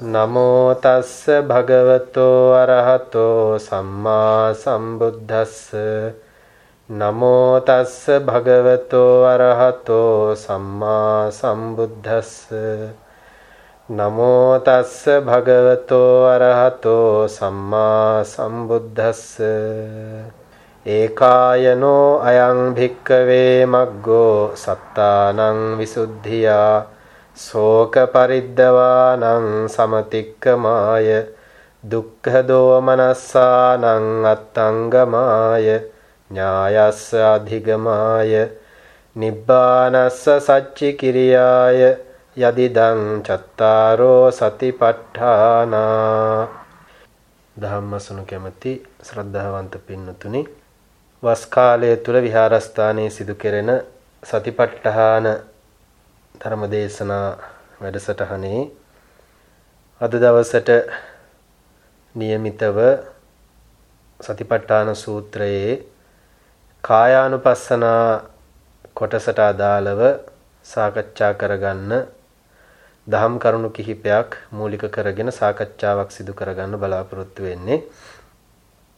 නමෝ තස්ස භගවතෝ අරහතෝ සම්මා සම්බුද්දස්ස නමෝ තස්ස භගවතෝ අරහතෝ සම්මා සම්බුද්දස්ස නමෝ තස්ස භගවතෝ අරහතෝ සම්මා සම්බුද්දස්ස ඒකායනෝ අයං භික්කවේ මග්ගෝ සත්තානං විසුද්ධියා ශෝක පරිද්දවානං සමතික්කමාය දුක්ඛ දෝමනස්සානං අත්තංගමාය ඥායස්ස අධිගමාය නිබ්බානස්ස සච්චි කිරියාය යදිදං චත්තාරෝ සතිපට්ඨානා ධම්මසුණු කැමැති ශ්‍රද්ධාවන්ත පින්නතුනි වස් කාලය තුල විහාරස්ථානයේ සිදු කෙරෙන සතිපට්ඨාන ධර්මදේශනා වැඩසටහනේ අද දවසට નિયમિતව සතිපට්ඨාන සූත්‍රයේ කායානුපස්සනා කොටසට අදාළව සාකච්ඡා කරගන්න දහම් කරුණු කිහිපයක් මූලික කරගෙන සාකච්ඡාවක් සිදු කරගන්න බලාපොරොත්තු වෙන්නේ.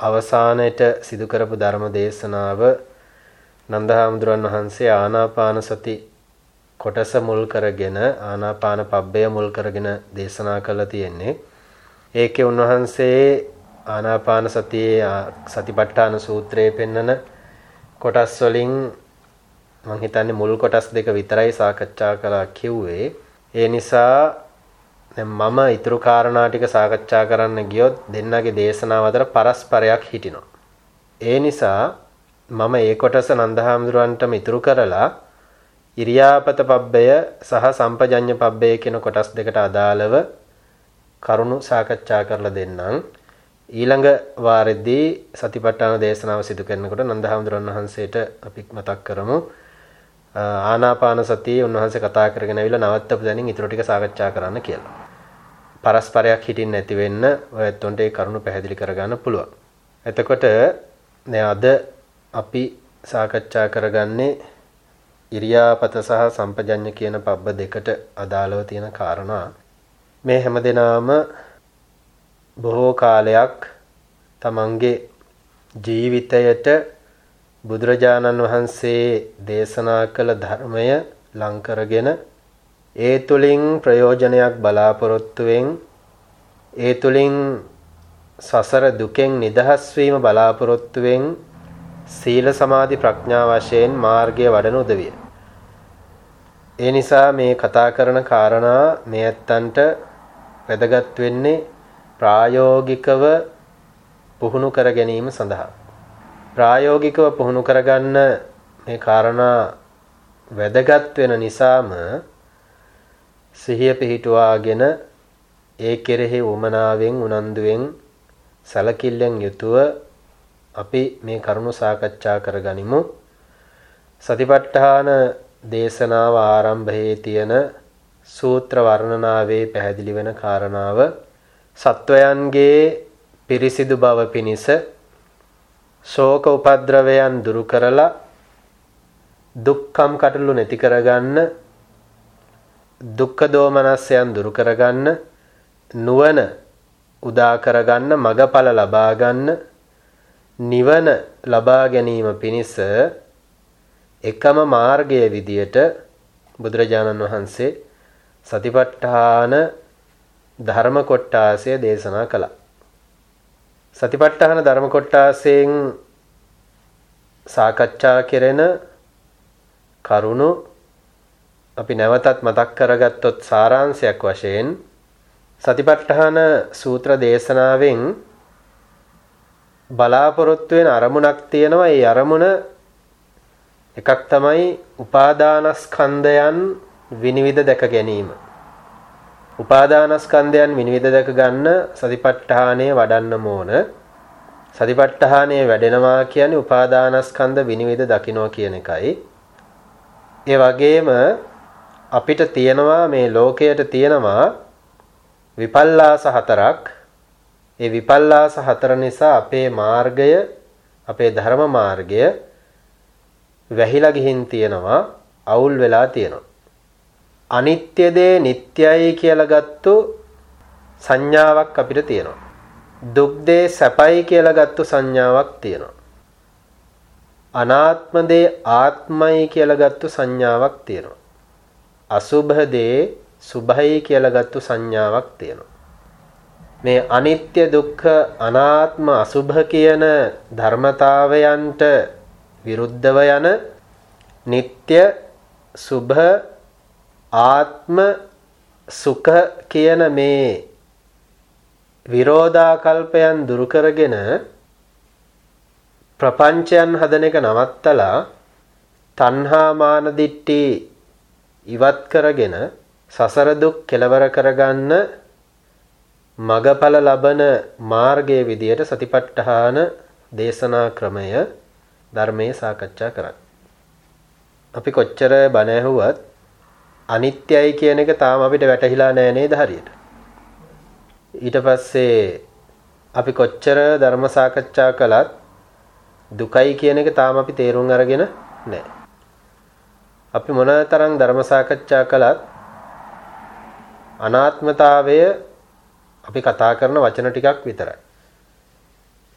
අවසානයේට සිදු කරපු ධර්ම දේශනාව නන්දහාමුදුරන් වහන්සේ ආනාපාන සති කොටස මුල් කරගෙන ආනාපාන පබ්බය මුල් කරගෙන දේශනා කළා තියෙන්නේ. ඒකේ උන්වහන්සේ ආනාපාන සතියේ සතිපට්ඨාන සූත්‍රයේ පෙන්නන කොටස් වලින් මම හිතන්නේ මුල් කොටස් දෙක විතරයි සාකච්ඡා කළා කිව්වේ. ඒ නිසා දැන් මම ඊතුරු කාරණා ටික සාකච්ඡා කරන්න ගියොත් දෙන්නගේ දේශනාව අතර පරස්පරයක් හිටිනවා. ඒ නිසා මම ඒ කොටස නන්දහාමුදුරන්ටම ඉතුරු කරලා ඉරියාපත පබ්බය සහ සම්පජඤ්ඤ පබ්බය කියන කොටස් දෙකට අදාළව කරුණු සාකච්ඡා කරලා දෙන්නම්. ඊළඟ වාරෙදී සතිපට්ඨාන දේශනාව සිදු කරනකොට නන්දහාමුදුරන් වහන්සේට අපි මතක් කරමු. ආනාපාන සතිය උන්වහන්සේ කතා කරගෙන ඇවිල්ලා නවත්තපු දැනින් ඊටු ටික සාකච්ඡා කරන්න කියලා. පරස්පරයක් හිටින්න නැති වෙන්න ඔයත්ොන්ට ඒ කරුණු පැහැදිලි කරගන්න පුළුවන්. එතකොට දැන් අද අපි සාකච්ඡා කරගන්නේ ඉරියාපත සහ සම්පජඤ්ඤ කියන පබ්බ දෙකට අදාළව තියෙන කාරණා මේ හැමදෙනාම බොහෝ කාලයක් තමන්ගේ ජීවිතයට බුදුරජාණන් වහන්සේ දේශනා කළ ධර්මය ලං කරගෙන ඒ තුලින් ප්‍රයෝජනයක් බලාපොරොත්තුවෙන් ඒ තුලින් සසර දුකෙන් නිදහස් වීම බලාපොරොත්තුවෙන් සීල සමාධි ප්‍රඥා වශයෙන් මාර්ගය වඩන උදවිය. ඒ නිසා මේ කතා කරන කාරණා මේ ඇත්තන්ට වැදගත් වෙන්නේ ප්‍රායෝගිකව පුහුණු කර ගැනීම සඳහා. ප්‍රායෝගිකව පුහුණු කරගන්න මේ කාරණා වැදගත් වෙන නිසාම සිහිය පිහිටුවාගෙන ඒ කෙරෙහි උමනාවෙන් උනන්දුවෙන් සැලකිල්ලෙන් යුතුව අපි මේ කරුණු සාකච්ඡා කරගනිමු. සතිපට්ඨාන දේශනාව ආරම්භයේ තියෙන සූත්‍ර වර්ණනාවේ පැහැදිලි වෙන කාරණාව සත්වයන්ගේ පිරිසිදු බව පිණිස ශෝක උපද්‍රවයන් දුරු කරලා දුක්ඛම් කටළු නැති කරගන්න දුක්ඛ දෝමනස්යන් දුරු කරගන්න නුවණ උදා කරගන්න මගඵල ලබා ගන්න නිවන ලබා ගැනීම පිණිස එකම මාර්ගය විදියට බුදුරජාණන් වහන්සේ සතිපට්ඨාන ධර්ම කොටාසය දේශනා කළා. සතිපට්ඨාන ධර්ම කොටාසයෙන් සාකච්ඡා කෙරෙන කරුණු අපි නැවතත් මතක් කරගත්තොත් සාරාංශයක් වශයෙන් සතිපට්ඨාන සූත්‍ර දේශනාවෙන් බලාපොරොත්තු වෙන අරමුණක් තියෙනවා ඒ අරමුණ එකක් තමයි උපාදානස්කන්ධයන් විනිවිද දැක ගැනීම. උපාදානස්කන්ධයන් විනිවිද දැක ගන්න සතිපට්ඨානය වඩන්න ඕන. සතිපට්ඨානය වැඩෙනවා කියන්නේ උපාදානස්කන්ධ විනිවිද දකින්නවා කියන එකයි. ඒ වගේම අපිට තියෙනවා මේ ලෝකයට තියෙනවා විපල්ලාස හතරක්. ඒ විපල්ලාස හතර නිසා අපේ මාර්ගය අපේ ධර්ම මාර්ගය වැහිලා ගිහින් තියෙනවා අවුල් වෙලා තියෙනවා. අනිත්‍ය දේ නිට්ටයයි කියලා ගත්තු සංඥාවක් අපිට තියෙනවා. දුක් දේ සැපයි කියලා ගත්තු සංඥාවක් තියෙනවා. අනාත්ම දේ ආත්මයි කියලා ගත්තු සංඥාවක් තියෙනවා. අසුභ දේ සුභයි කියලා ගත්තු සංඥාවක් තියෙනවා. මේ අනිත්‍ය දුක්ඛ අනාත්ම අසුභ කියන ධර්මතාවයන්ට විරුද්ධව යන නিত্য සුභ ආත්ම සුඛ කියන මේ විරෝධාකල්පයන් දුරු කරගෙන ප්‍රපංචයන් හදන එක නවත්තලා තණ්හා මාන දිට්ටි ඉවත් කරගෙන සසර දුක් කෙලවර කරගන්න මගඵල ලබන මාර්ගයේ විදියට සතිපට්ඨාන දේශනා ක්‍රමය ධර්මයේ සාකච්ඡා කරන්නේ. අපි කොච්චර බණ ඇහුවත් අනිත්‍යයි කියන එක තාම අපිට වැටහිලා නෑ නේද හරියට? ඊට පස්සේ අපි කොච්චර ධර්ම සාකච්ඡා කළත් දුකයි කියන එක තාම අපි තේරුම් අරගෙන නැහැ. අපි මොනතරම් ධර්ම සාකච්ඡා කළත් අනාත්මතාවය අපි කතා කරන වචන ටිකක් විතරයි.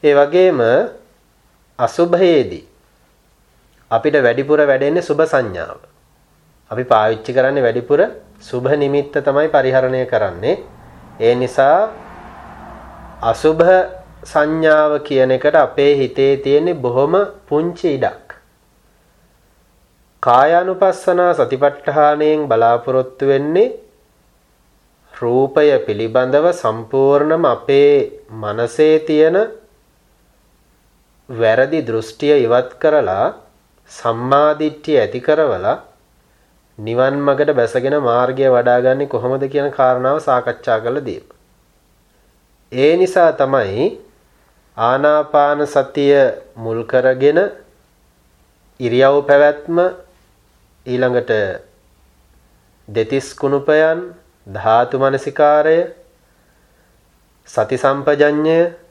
ඒ වගේම අසුභයේදී අපිට වැඩිපුර වැඩෙන්නේ සුභ සංඥාව. අපි පාවිච්චි කරන්නේ වැඩිපුර සුභ නිමිත්ත තමයි පරිහරණය කරන්නේ. ඒ නිසා අසුභ සංඥාව කියන එකට අපේ හිතේ තියෙන බොහොම පුංචි ඉඩක්. කායානුපස්සනා සතිපට්ඨානයෙන් බලාපොරොත්තු වෙන්නේ රූපය පිළිබඳව සම්පූර්ණම අපේ මනසේ තියෙන වැරදි දෘෂ්ටිය ඉවත් කරලා සම්මාදිට්ඨිය ඇති කරවලා නිවන් මගට බැසගෙන මාර්ගය වඩාගන්නේ කොහොමද කියන කාරණාව සාකච්ඡා කළ දීම. ඒ නිසා තමයි ආනාපාන සතිය මුල් කරගෙන ඉරියව් පැවැත්ම ඊළඟට දෙතිස් කුණුපයන් ධාතු මනසිකාරය සති සම්පජඤ්ඤය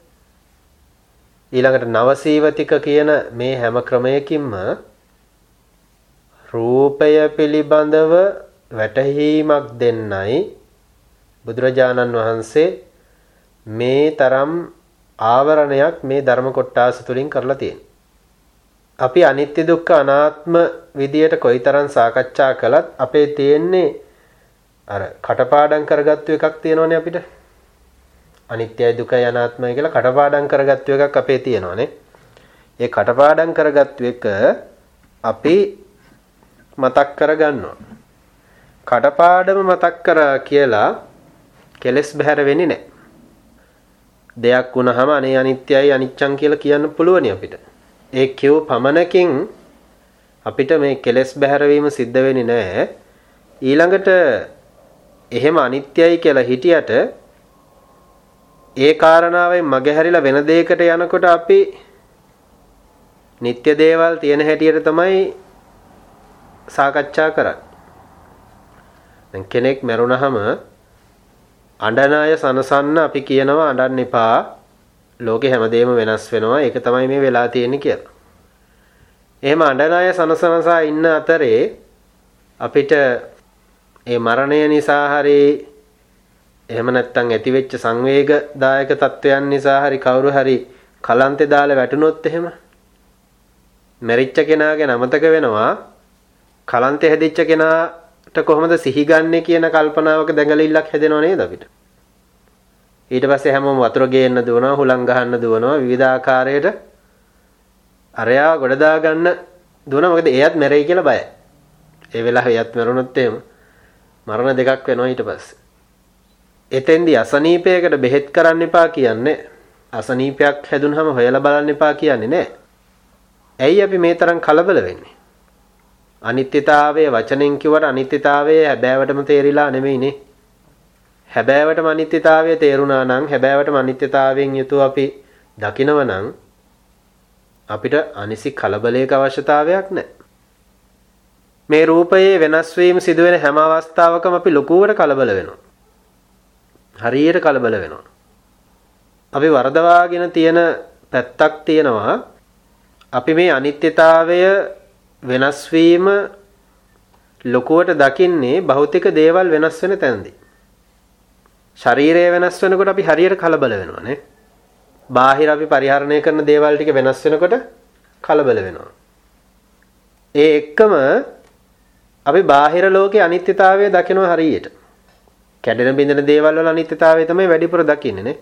ඊළඟට නවසීවතික කියන මේ හැම ක්‍රමයකින්ම රූපය පිළිබඳව වැටහීමක් දෙන්නයි බුදුරජාණන් වහන්සේ මේ තරම් ආවරණයක් මේ ධර්ම කොටාස තුලින් කරලා තියෙනවා. අපි අනිත්‍ය දුක්ඛ අනාත්ම විදියට කොයිතරම් සාකච්ඡා කළත් අපේ තියෙන්නේ අර කටපාඩම් කරගත්තු එකක් තියෙනවනේ අපිට. අනිත්‍යයි දුකයි අනාත්මයි කියලා කටපාඩම් කරගත්තු එකක් අපේ තියෙනවනේ. ඒ කටපාඩම් කරගත්තු එක අපි මතක් කරගන්නවා. කටපාඩම මතක් කරා කියලා කෙලස් බහැර වෙන්නේ නැහැ. දෙයක් වුණාම අනේ අනිත්‍යයි අනිච්චං කියලා කියන්න පුළුවනි අපිට. ඒ කියව පමණකින් අපිට මේ කෙලස් බහැරවීම සිද්ධ වෙන්නේ නැහැ. ඊළඟට එහෙම අනිත්‍යයි කියලා හිටියට ඒ කාරණාවෙන් මගහැරිලා වෙන දෙයකට යනකොට අපි නিত্য දේවල් තියෙන හැටියට තමයි සාකච්ඡා කරන්නේ. දැන් කෙනෙක් මැරුණහම අඬන අය සනසන්න අපි කියනවා අඬන්න එපා. ලෝකේ හැමදේම වෙනස් වෙනවා. ඒක තමයි මේ වෙලා තියෙන්නේ කියලා. එහෙම අඬන අය සනසනසා ඉන්න අතරේ අපිට ඒ මරණය නිසා හරි එහෙම නැත්නම් ඇතිවෙච්ච සංවේගදායක තත්වයන් නිසා හරි කවුරු හරි කලන්තේ දාලා වැටුනොත් එහෙම මැරිච්ච කෙනාගේ නමතක වෙනවා. කලන්තේ හැදිච්ච කෙනාට කොහොමද සිහි ගන්නෙ කියන කල්පනාවක දැඟලිල්ලක් හැදෙනව නේද අපිට? ඊට පස්සේ හැමෝම වතුර ගේන්න දුවනවා හුලං ගහන්න දුවනවා විවිධාකාරයට අරයා ගොඩ දා ගන්න දුවනවා. මොකද එයත් මැරෙයි කියලා බයයි. ඒ වෙලාවේ එයත් මැරුණොත් එහෙම. මරණ දෙකක් වෙනවා ඊට පස්සේ. එතෙන්දී අසනීපයකට බෙහෙත් කරන්න එපා කියන්නේ අසනීපයක් හැදුනහම හොයලා බලන්න එපා කියන්නේ නෑ. ඇයි අපි මේ තරම් කලබල වෙන්නේ? අනිත්‍යතාවය වචනෙන් කිව්වට අනිත්‍යතාවය හැබෑවටම තේරිලා නෙමෙයිනේ. හැබෑවටම අනිත්‍යතාවය තේරුණා නම් හැබෑවටම අනිත්‍යතාවයෙන් යුතුව අපි දකිනව නම් අපිට අනිසි කලබලයක අවශ්‍යතාවයක් නැහැ. මේ රූපයේ වෙනස් වීම සිදුවෙන හැම අවස්ථාවකම අපි ලොකුවට කලබල වෙනවා. හරියට කලබල වෙනවා. අපි වරදවාගෙන තියෙන පැත්තක් තියෙනවා. අපි මේ අනිත්‍යතාවය වෙනස් වීම ලොකුවට දකින්නේ භෞතික දේවල් වෙනස් වෙන තැනදී. ශරීරය වෙනස් වෙනකොට අපි හරියට කලබල වෙනවා නේ. බාහිර අපි පරිහරණය කරන දේවල් ටික වෙනස් වෙනකොට කලබල වෙනවා. ඒ එක්කම අපි බාහිර ලෝකේ අනිත්‍යතාවය දකිනවා හරියට. කැඩෙන බිඳෙන දේවල් වල අනිත්‍යතාවය තමයි වැඩිපුර දකින්නේ නේ.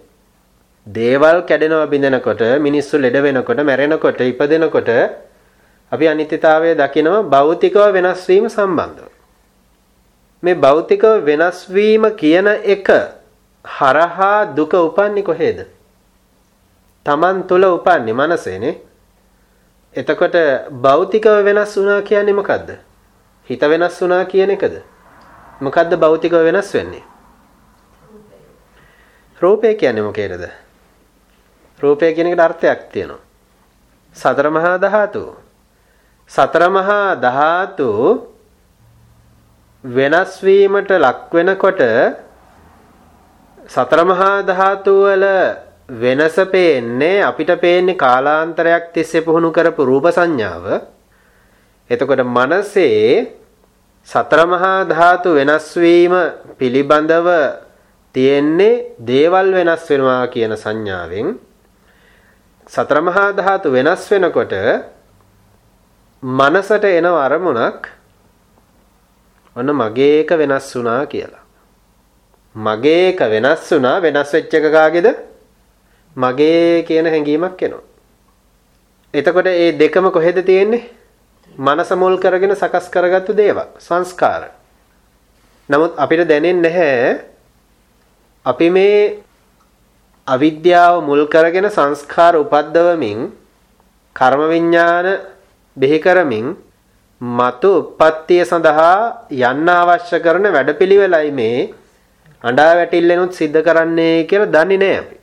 දේවල් කැඩෙනවා බිඳෙනකොට මිනිස්සු ලෙඩ වෙනකොට මැරෙනකොට ඉපදෙනකොට අපි අනිත්‍යතාවය දකිනවා භෞතිකව වෙනස් වීම සම්බන්ධව. මේ භෞතිකව වෙනස් වීම කියන එක හරහා දුක උපන්නේ කොහේද? Taman තුල උපන්නේ මනසේනේ. එතකොට භෞතිකව වෙනස් වුණා කියන්නේ මොකද්ද? හිත වෙනස් වුණා කියන එකද? මොකද්ද භෞතිකව වෙනස් වෙන්නේ? රූපය කියන්නේ මොකේද? රූපය කියන එකට අර්ථයක් තියෙනවා. සතර මහා ධාතු. සතර මහා ධාතු වෙනස් වීමට ලක් වෙනකොට සතර මහා ධාතු වල වෙනස පේන්නේ අපිට පේන්නේ කාලාන්තරයක් තිස්සේ පුහුණු කරපු රූප සංඥාව. එතකොට මනසේ සතර මහා ධාතු වෙනස් වීම පිළිබඳව තියෙන්නේ දේවල් වෙනස් වෙනවා කියන සංඥාවෙන් සතර මහා ධාතු වෙනස් වෙනකොට මනසට එන අරමුණක් ඔන්න මගේ එක වෙනස් වුණා කියලා. මගේ එක වෙනස් වුණා වෙනස් වෙච්ච එක කාගේද? මගේ කියන හැඟීමක් එනවා. එතකොට මේ දෙකම කොහෙද තියෙන්නේ? මනස මුල් කරගෙන සකස් කරගත්තු දේවල් සංස්කාර. නමුත් අපිට දැනෙන්නේ නැහැ අපි මේ අවිද්‍යාව මුල් කරගෙන සංස්කාර උපද්දවමින් කර්ම විඥාන බෙහි කරමින් මතු උප්පත්තිය සඳහා යන්න අවශ්‍ය කරන වැඩපිළිවෙලයි මේ අඬා වැටිල්ලෙනුත් සිද්ධ කරන්නේ කියලා දන්නේ නැහැ අපි.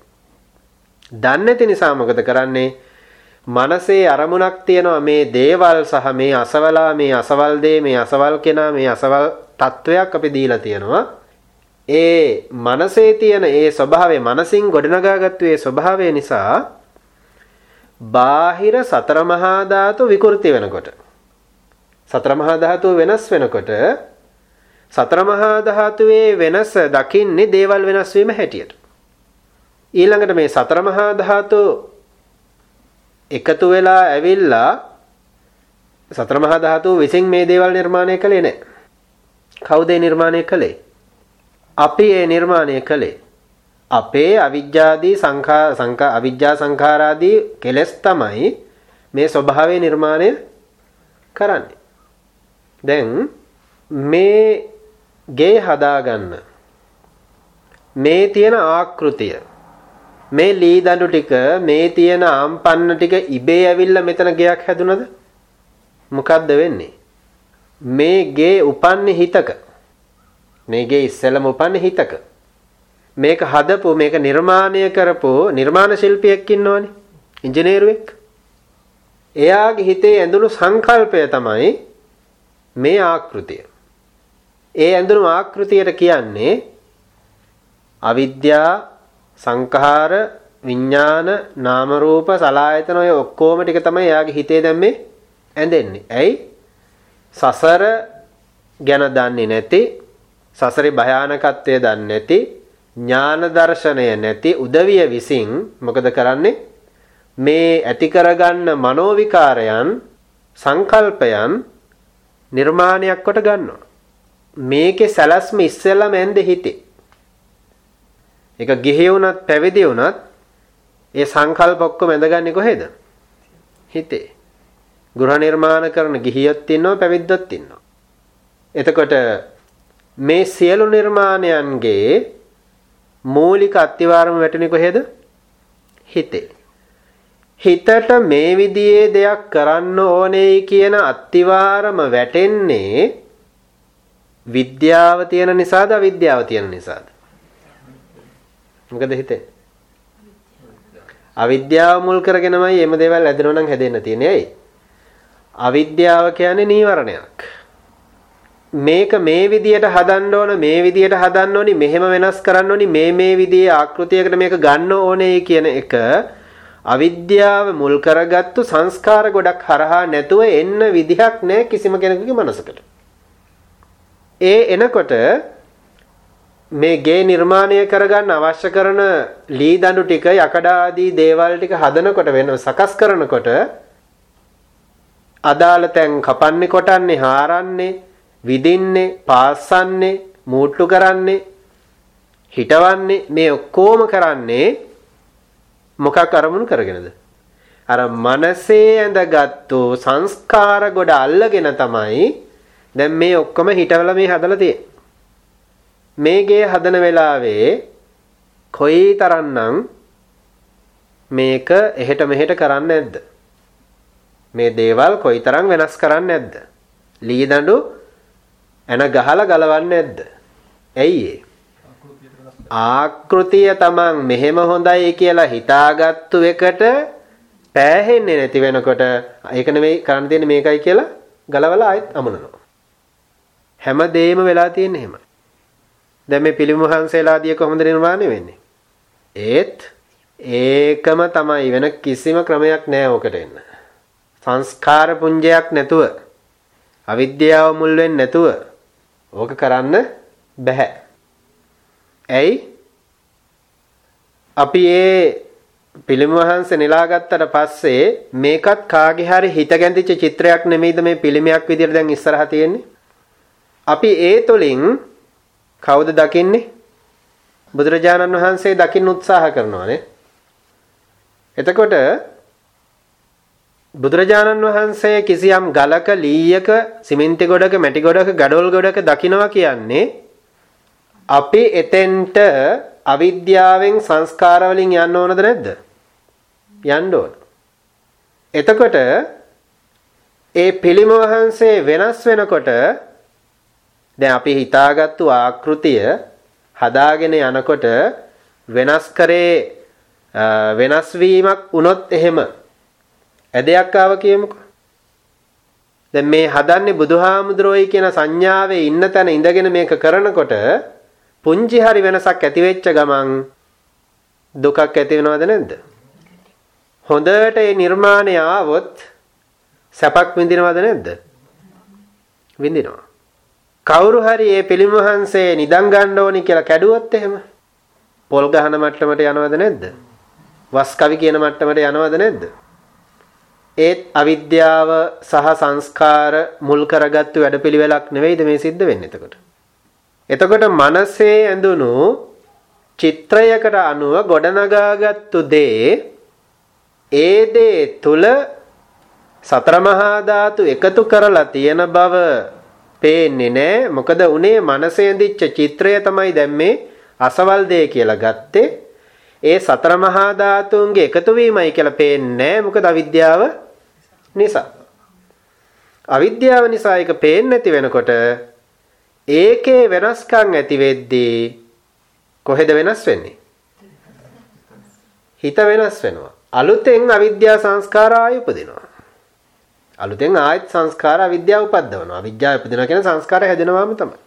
දන්නේ නැති නිසා මොකද කරන්නේ? මනසේ අරමුණක් තියෙනවා මේ දේවල් සහ මේ අසවලා මේ අසවල් දේ මේ අසවල් කෙනා මේ අසවල් තත්වයක් අපි දීලා තියෙනවා. ඒ මනසේ තියෙන ඒ ස්වභාවය මනසින් ගොඩනගාගත්තු ඒ ස්වභාවය නිසා බාහිර සතර මහා ධාතු විකෘති වෙනකොට සතර මහා ධාතුව වෙනස් වෙනකොට සතර මහා ධාතුවේ වෙනස දකින්නේ දේවල් වෙනස් වීම හැටියට. ඊළඟට මේ සතර මහා ධාතු එකතු වෙලා ඇවිල්ලා සතර මහා ධාතුව විසින් මේ දේවල් නිර්මාණය කළේ නැහැ. කවුද නිර්මාණය කළේ? අපි ඒ නිර්මාණය කළේ. අපේ අවිජ්ජාදී සංඛා සංඛා අවිජ්ජා සංඛාරාදී කෙලස් තමයි මේ ස්වභාවය නිර්මාණය කරන්නේ. දැන් මේ ගේ හදාගන්න මේ තියෙන ආකෘතිය මේ ලී දඬු ටික මේ තියෙන ආම්පන්න ටික ඉබේ ඇවිල්ලා මෙතන ගයක් හැදුනද මොකද්ද වෙන්නේ මේ ගේ උපන්නේ හිතක මේ ගේ ඉස්සෙල්ලම උපන්නේ හිතක මේක හදපු මේක නිර්මාණය කරපු නිර්මාණ ශිල්පියෙක් ඉන්නවනේ ඉංජිනේරුවෙක් එයාගේ හිතේ ඇඳුණු සංකල්පය තමයි මේ ආකෘතිය ඒ ඇඳුණු ආකෘතියට කියන්නේ අවිද්‍යා සංඛාර විඥාන නාම රූප සලායතන ඔය ඔක්කොම ටික තමයි එයාගේ හිතේ දැම්මේ ඇඳෙන්නේ. ඇයි? සසර ගැන දන්නේ නැති සසරේ භයානකත්වය දන්නේ නැති ඥාන දර්ශනය නැති උදවිය විසින් මොකද කරන්නේ? මේ ඇති කරගන්න මනෝවිකාරයන් සංකල්පයන් නිර්මාණයක් කොට ගන්නවා. මේකේ සැලැස්ම ඉස්සෙල්ලාම ඇන්දේ හිතේ. ඒක ගිහි වුණත් පැවිදි වුණත් ඒ සංකල්ප ඔක්කොම ඇඳගන්නේ කොහෙද? හිතේ. ගෘහ නිර්මාණ කරන ගිහියොත් ඉන්නවා පැවිද්දොත් ඉන්නවා. එතකොට මේ සියලු නිර්මාණයන්ගේ මූලික අත්‍යවාරම වැටෙන්නේ කොහෙද? හිතේ. හිතට මේ විදිහේ දෙයක් කරන්න ඕනේ කියන අත්‍යවාරම වැටෙන්නේ විද්‍යාව තියෙන නිසාද අවිද්‍යාව තියෙන නිසාද? මොකද හිතේ? අවිද්‍යාව මුල් කරගෙනමයි මේ දේවල් ඇදෙනව නම් හැදෙන්න තියෙන්නේ. ඇයි? අවිද්‍යාව කියන්නේ නීවරණයක්. මේක මේ විදියට හදන්න ඕන මේ විදියට හදන්න ඕනි මෙහෙම වෙනස් කරන්න ඕනි මේ මේ විදිහේ ආකෘතියකට මේක ගන්න ඕනේ කියන එක අවිද්‍යාව මුල් කරගත්තු සංස්කාර ගොඩක් හරහා නැතුව එන්න විදිහක් නැහැ කිසිම කෙනෙකුගේ මනසකට. ඒ එනකොට මේ ගේ නිර්මාණය කරගන්න අවශ්‍ය කරන ලී දඬු ටික යකඩ ආදී දේවල් ටික හදනකොට වෙන සකස් කරනකොට අදාළ තැන් කපන්නේ කොටන්නේ හාරන්නේ විදින්නේ පාස්සන්නේ මූට්ටු කරන්නේ හිටවන්නේ මේ ඔක්කොම කරන්නේ මොකක් අරමුණු කරගෙනද? අර මනසේ ඇඳගත්තු සංස්කාර ගොඩ අල්ලගෙන තමයි දැන් මේ ඔක්කොම හිටවල මේ හදලා තියෙන්නේ. මේ ගේ හදන වෙලාවේ කොයි තරම්නම් මේක එහෙට මෙහෙට කරන්නේ නැද්ද? මේ දේවල් කොයිතරම් වෙනස් කරන්නේ නැද්ද? ලී දඬු එන ගහලා ගලවන්නේ නැද්ද? ඇයි ආකෘතිය තමන් මෙහෙම හොඳයි කියලා හිතාගත්තු එකට පෑහෙන්නේ නැති වෙනකොට ඒක නෙමෙයි කරන්න තියෙන්නේ මේකයි කියලා ගලවලා ආයෙත් අමුණනවා. හැම දෙයක්ම වෙලා තියෙන්නේ එහෙමයි. දැන් මේ පිළිම වහන්සේලාදී කොහොමද නිර්මාණය වෙන්නේ? ඒත් ඒකම තමයි වෙන කිසිම ක්‍රමයක් නැහැ ඔකට එන්න. සංස්කාර පුඤ්ජයක් නැතුව අවිද්‍යාව මුල් වෙන්නේ නැතුව ඕක කරන්න බෑ. ඇයි? අපි ඒ පිළිම වහන්සේ නෙලා ගත්තට පස්සේ මේකත් කාගේ හරි හිත ගැඳිච්ච චිත්‍රයක් නෙමෙයිද මේ පිළිමයක් විදියට දැන් ඉස්සරහා තියෙන්නේ? අපි ඒ තුලින් කවුද දකින්නේ? බුදුරජාණන් වහන්සේ දකින්න උත්සාහ කරනවානේ. එතකොට බුදුරජාණන් වහන්සේ කිසියම් ගලක ලීයක සිමෙන්ති ගොඩක මැටි ගොඩක ගඩොල් ගොඩක දකිනවා කියන්නේ අපි එතෙන්ට අවිද්‍යාවෙන් සංස්කාර වලින් යන්න ඕනද නැද්ද? යන්න ඕන. එතකොට ඒ පිළිම වහන්සේ වෙනස් වෙනකොට දැන් අපි හිතාගත්තු ආකෘතිය හදාගෙන යනකොට වෙනස් කරේ වෙනස් වීමක් වුණොත් එහෙම ඇදයක් ආව කියමුකෝ. දැන් මේ හදන්නේ බුදුහාමුදුරෝයි කියන සංඥාවේ ඉන්න තැන ඉඳගෙන මේක කරනකොට පුංචි හරි වෙනසක් ඇති වෙච්ච ගමන් දුකක් ඇති වෙනවද නැද්ද? හොඳට ඒ නිර්මාණය ආවොත් සැපක් විඳිනවද නැද්ද? විඳිනවා. කවුරු හරි මේ පිළිම වහන්සේ නිදන් ගන්න ඕනි කියලා කැඩුවොත් එහෙම පොල් ගහන මට්ටමට යනවද නැද්ද? වස් කවි කියන මට්ටමට යනවද නැද්ද? ඒත් අවිද්‍යාව සහ සංස්කාර මුල් කරගත්තු වැඩපිළිවෙලක් නෙවෙයිද මේ සිද්ධ වෙන්නේ එතකොට. එතකොට මනසේ ඇඳුණු චිත්‍රයකට අනුව ගොඩනගාගත්තු දේ ඒ දේ තුල සතර මහා ධාතු එකතු කරලා තියෙන බව පේන්නේ නැහැ. මොකද උනේ මනසේ ඇඳිච්ච චිත්‍රය තමයි දැන් මේ අසවල් දේ කියලා ගත්තේ. ඒ සතර මහා ධාතුන්ගේ එකතු වීමයි කියලා පේන්නේ නැහැ. මොකද අවිද්‍යාව නිසා. අවිද්‍යාව නිසා ඒක පේන්නේ නැති වෙනකොට ඒකේ වෙනස්කම් ඇති වෙද්දී කොහෙද වෙනස් වෙන්නේ? හිත වෙනස් වෙනවා. අලුතෙන් අවිද්‍යා සංස්කාර ආය උපදිනවා. අලුතෙන් ආයත් සංස්කාර අවිද්‍යාව උපද්දවනවා. අවිද්‍යාව උපදිනවා කියන සංස්කාර හැදෙනවාම තමයි.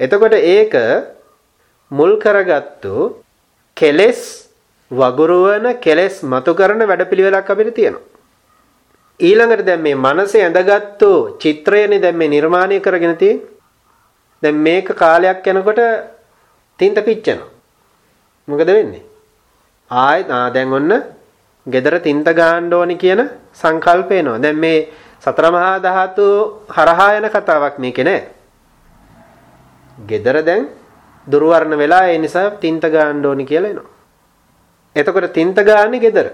එතකොට ඒක මුල් කරගත්තු කෙලෙස් වගුරුවන කෙලෙස් මතු කරන වැඩපිළිවෙලක් අපිට තියෙනවා. ඊළඟට දැන් මේ මනසේ ඇඳගත්තු චිත්‍රයනේ දැන් මේ නිර්මාණය කරගෙන තියෙන්නේ. දැන් මේක කාලයක් යනකොට තින්ත පිච්චෙනවා. මොකද වෙන්නේ? ආයෙත් ආ දැන් ඔන්න gedara තින්ත ගන්න ඕනි කියන සංකල්ප එනවා. දැන් මේ සතර මහා ධාතු හරහා යන කතාවක් මේකේ නෑ. gedara දැන් දුර්වර්ණ වෙලා ඒ නිසා තින්ත ගන්න ඕනි කියලා එනවා. එතකොට තින්ත ගන්නේ gedara.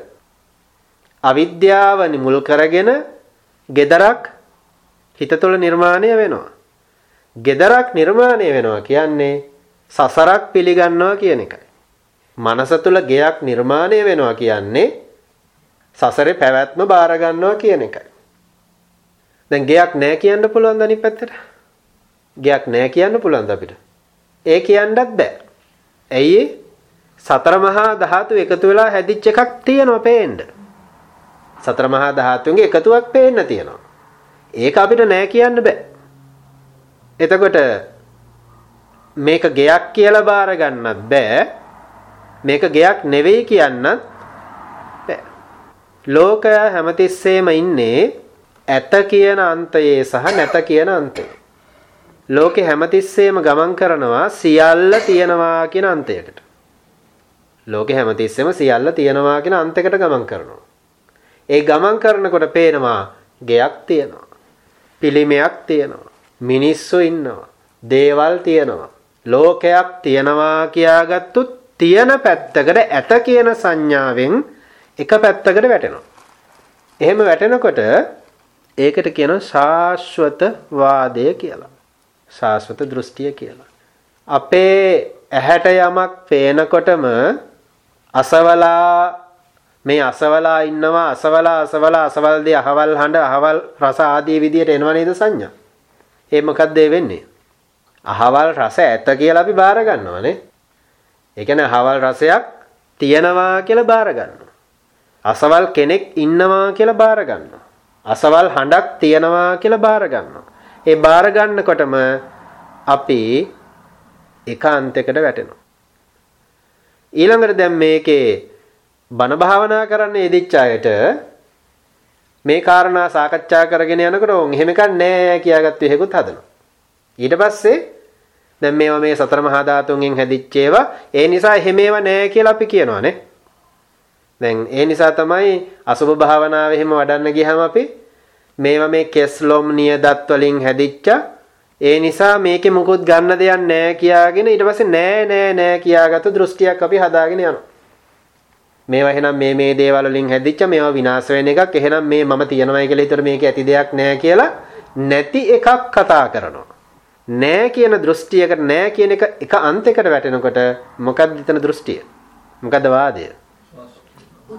අවිද්‍යාව මුල් කරගෙන gedarak හිත තුළ නිර්මාණය වෙනවා. gedarak නිර්මාණය වෙනවා කියන්නේ සසරක් පිළිගන්නවා කියන එකයි. මනස තුළ ගෙයක් නිර්මාණය වෙනවා කියන්නේ සසරේ පැවැත්ම බාර ගන්නවා කියන එකයි. දැන් ගෙයක් නැහැ කියන්න පුළුවන්ද අනිත් පැත්තට? ගෙයක් නැහැ කියන්න පුළුවන්ද අපිට? ඒ කියන්නත් බෑ. ඇයි සතර මහා ධාතු එකතු වෙලා හැදිච්ච එකක් තියෙනවා පේන්න. සතර මහා ධාතුන්ගේ එකතුවක් පේන්න තියෙනවා. ඒක අපිට නෑ කියන්න බෑ. එතකොට මේක ගෙයක් කියලා බාර ගන්නත් බෑ. මේක ගෙයක් නෙවෙයි කියන්නත් බෑ. ලෝකය හැමතිස්සෙම ඉන්නේ ඇත කියන අන්තයේ සහ නැත කියන අන්තයේ. ලෝකේ හැමතිස්සෙම ගමන් කරනවා සියල්ල තියනවා කියන අන්තයකට. ලෝකේ හැමතිස්සෙම සියල්ල තියනවා කියන අන්තයකට ගමන් කරනවා. ඒ ගමන් කරනකොට පේනවා ගෙයක් තියෙනවා. පිළිමයක් තියෙනවා. මිනිස්සු ඉන්නවා. දේවල් තියෙනවා. ලෝකයක් තියෙනවා කියාගත්තුත් තියෙන පැත්තකට ඇත කියන සංඥාවෙන් එක පැත්තකට වැටෙනවා. එහෙම වැටෙනකොට ඒකට කියනවා ශාශ්වත වාදය කියලා. ශාශ්වත දෘෂ්ටිය කියලා. අපේ ඇහැට යමක් පේනකොටම අසවලා මේ අසවලා ඉන්නවා අසවලා අසවලා අසවල් දී අහවල් හඬ අහවල් රස ආදී විදියට එනවා නේද සංඥා. ඒ මොකද්ද වෙන්නේ? අහවල් රස ඇත කියලා අපි බාර ගන්නවානේ. ඒ කියන්නේ අහවල් රසයක් තියනවා කියලා බාර ගන්නවා. අසවල් කෙනෙක් ඉන්නවා කියලා බාර ගන්නවා. අසවල් හඬක් තියනවා කියලා බාර ගන්නවා. ඒ බාර ගන්නකොටම අපි එකාන්තයකට වැටෙනවා. ඊළඟට දැන් මේකේ බණ භාවනා කරන්න යෙදිච්ච අයට මේ කාරණා සාකච්ඡා කරගෙන යනකොට උන් එහෙම එකක් නෑ කියාගත්තු එහෙකුත් හදනවා. ඊට පස්සේ දැන් මේවා මේ සතර මහා ධාතුන්ගෙන් හැදිච්ච ඒවා ඒ නිසා එහෙම ඒවා නෑ කියලා අපි කියනවානේ. දැන් ඒ නිසා තමයි අසුභ භාවනාව එහෙම වඩන්න ගියාම අපි මේවා මේ කෙස්ලොම් නියදත් වලින් හැදිච්ච ඒ නිසා මේකේ මොකොත් ගන්න දෙයක් නෑ කියාගෙන ඊට පස්සේ නෑ නෑ නෑ කියාගත්තු දෘෂ්ටියක් අපි හදාගෙන යනවා. මේවා එහෙනම් මේ මේ දේවල් වලින් හැදිච්ච මේවා විනාශ වෙන එකක්. එහෙනම් මේ මම තියනවායි කියලා හිතර මේක ඇති දෙයක් නෑ කියලා නැති එකක් කතා කරනවා. නෑ කියන දෘෂ්ටියකට නෑ කියන එක එක අන්තයකට වැටෙනකොට මොකක්ද එතන දෘෂ්ටිය? මොකද්ද වාදය?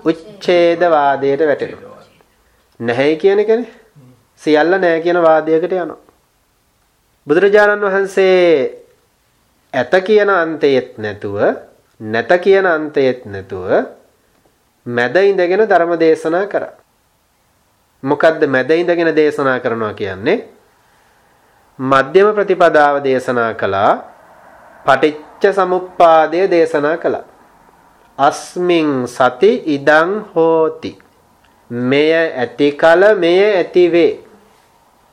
උච්ඡේද වාදයට වැටෙනවා. නැහැ කියන එකනේ. සියල්ල නෑ කියන වාදයකට යනවා. බුදුරජාණන් වහන්සේ ඇත කියන අන්තයේත් නැතුව නැත කියන අන්තයේත් නැතුව මැද ඉඳගෙන ධර්ම දේශනා කරා. මොකද්ද මැද ඉඳගෙන දේශනා කරනවා කියන්නේ? මධ්‍යම ප්‍රතිපදාව දේශනා කළා. පටිච්ච සමුප්පාදය දේශනා කළා. අස්මින් සති ඉදං හෝති. මෙය ඇති කල මෙය ඇති වේ.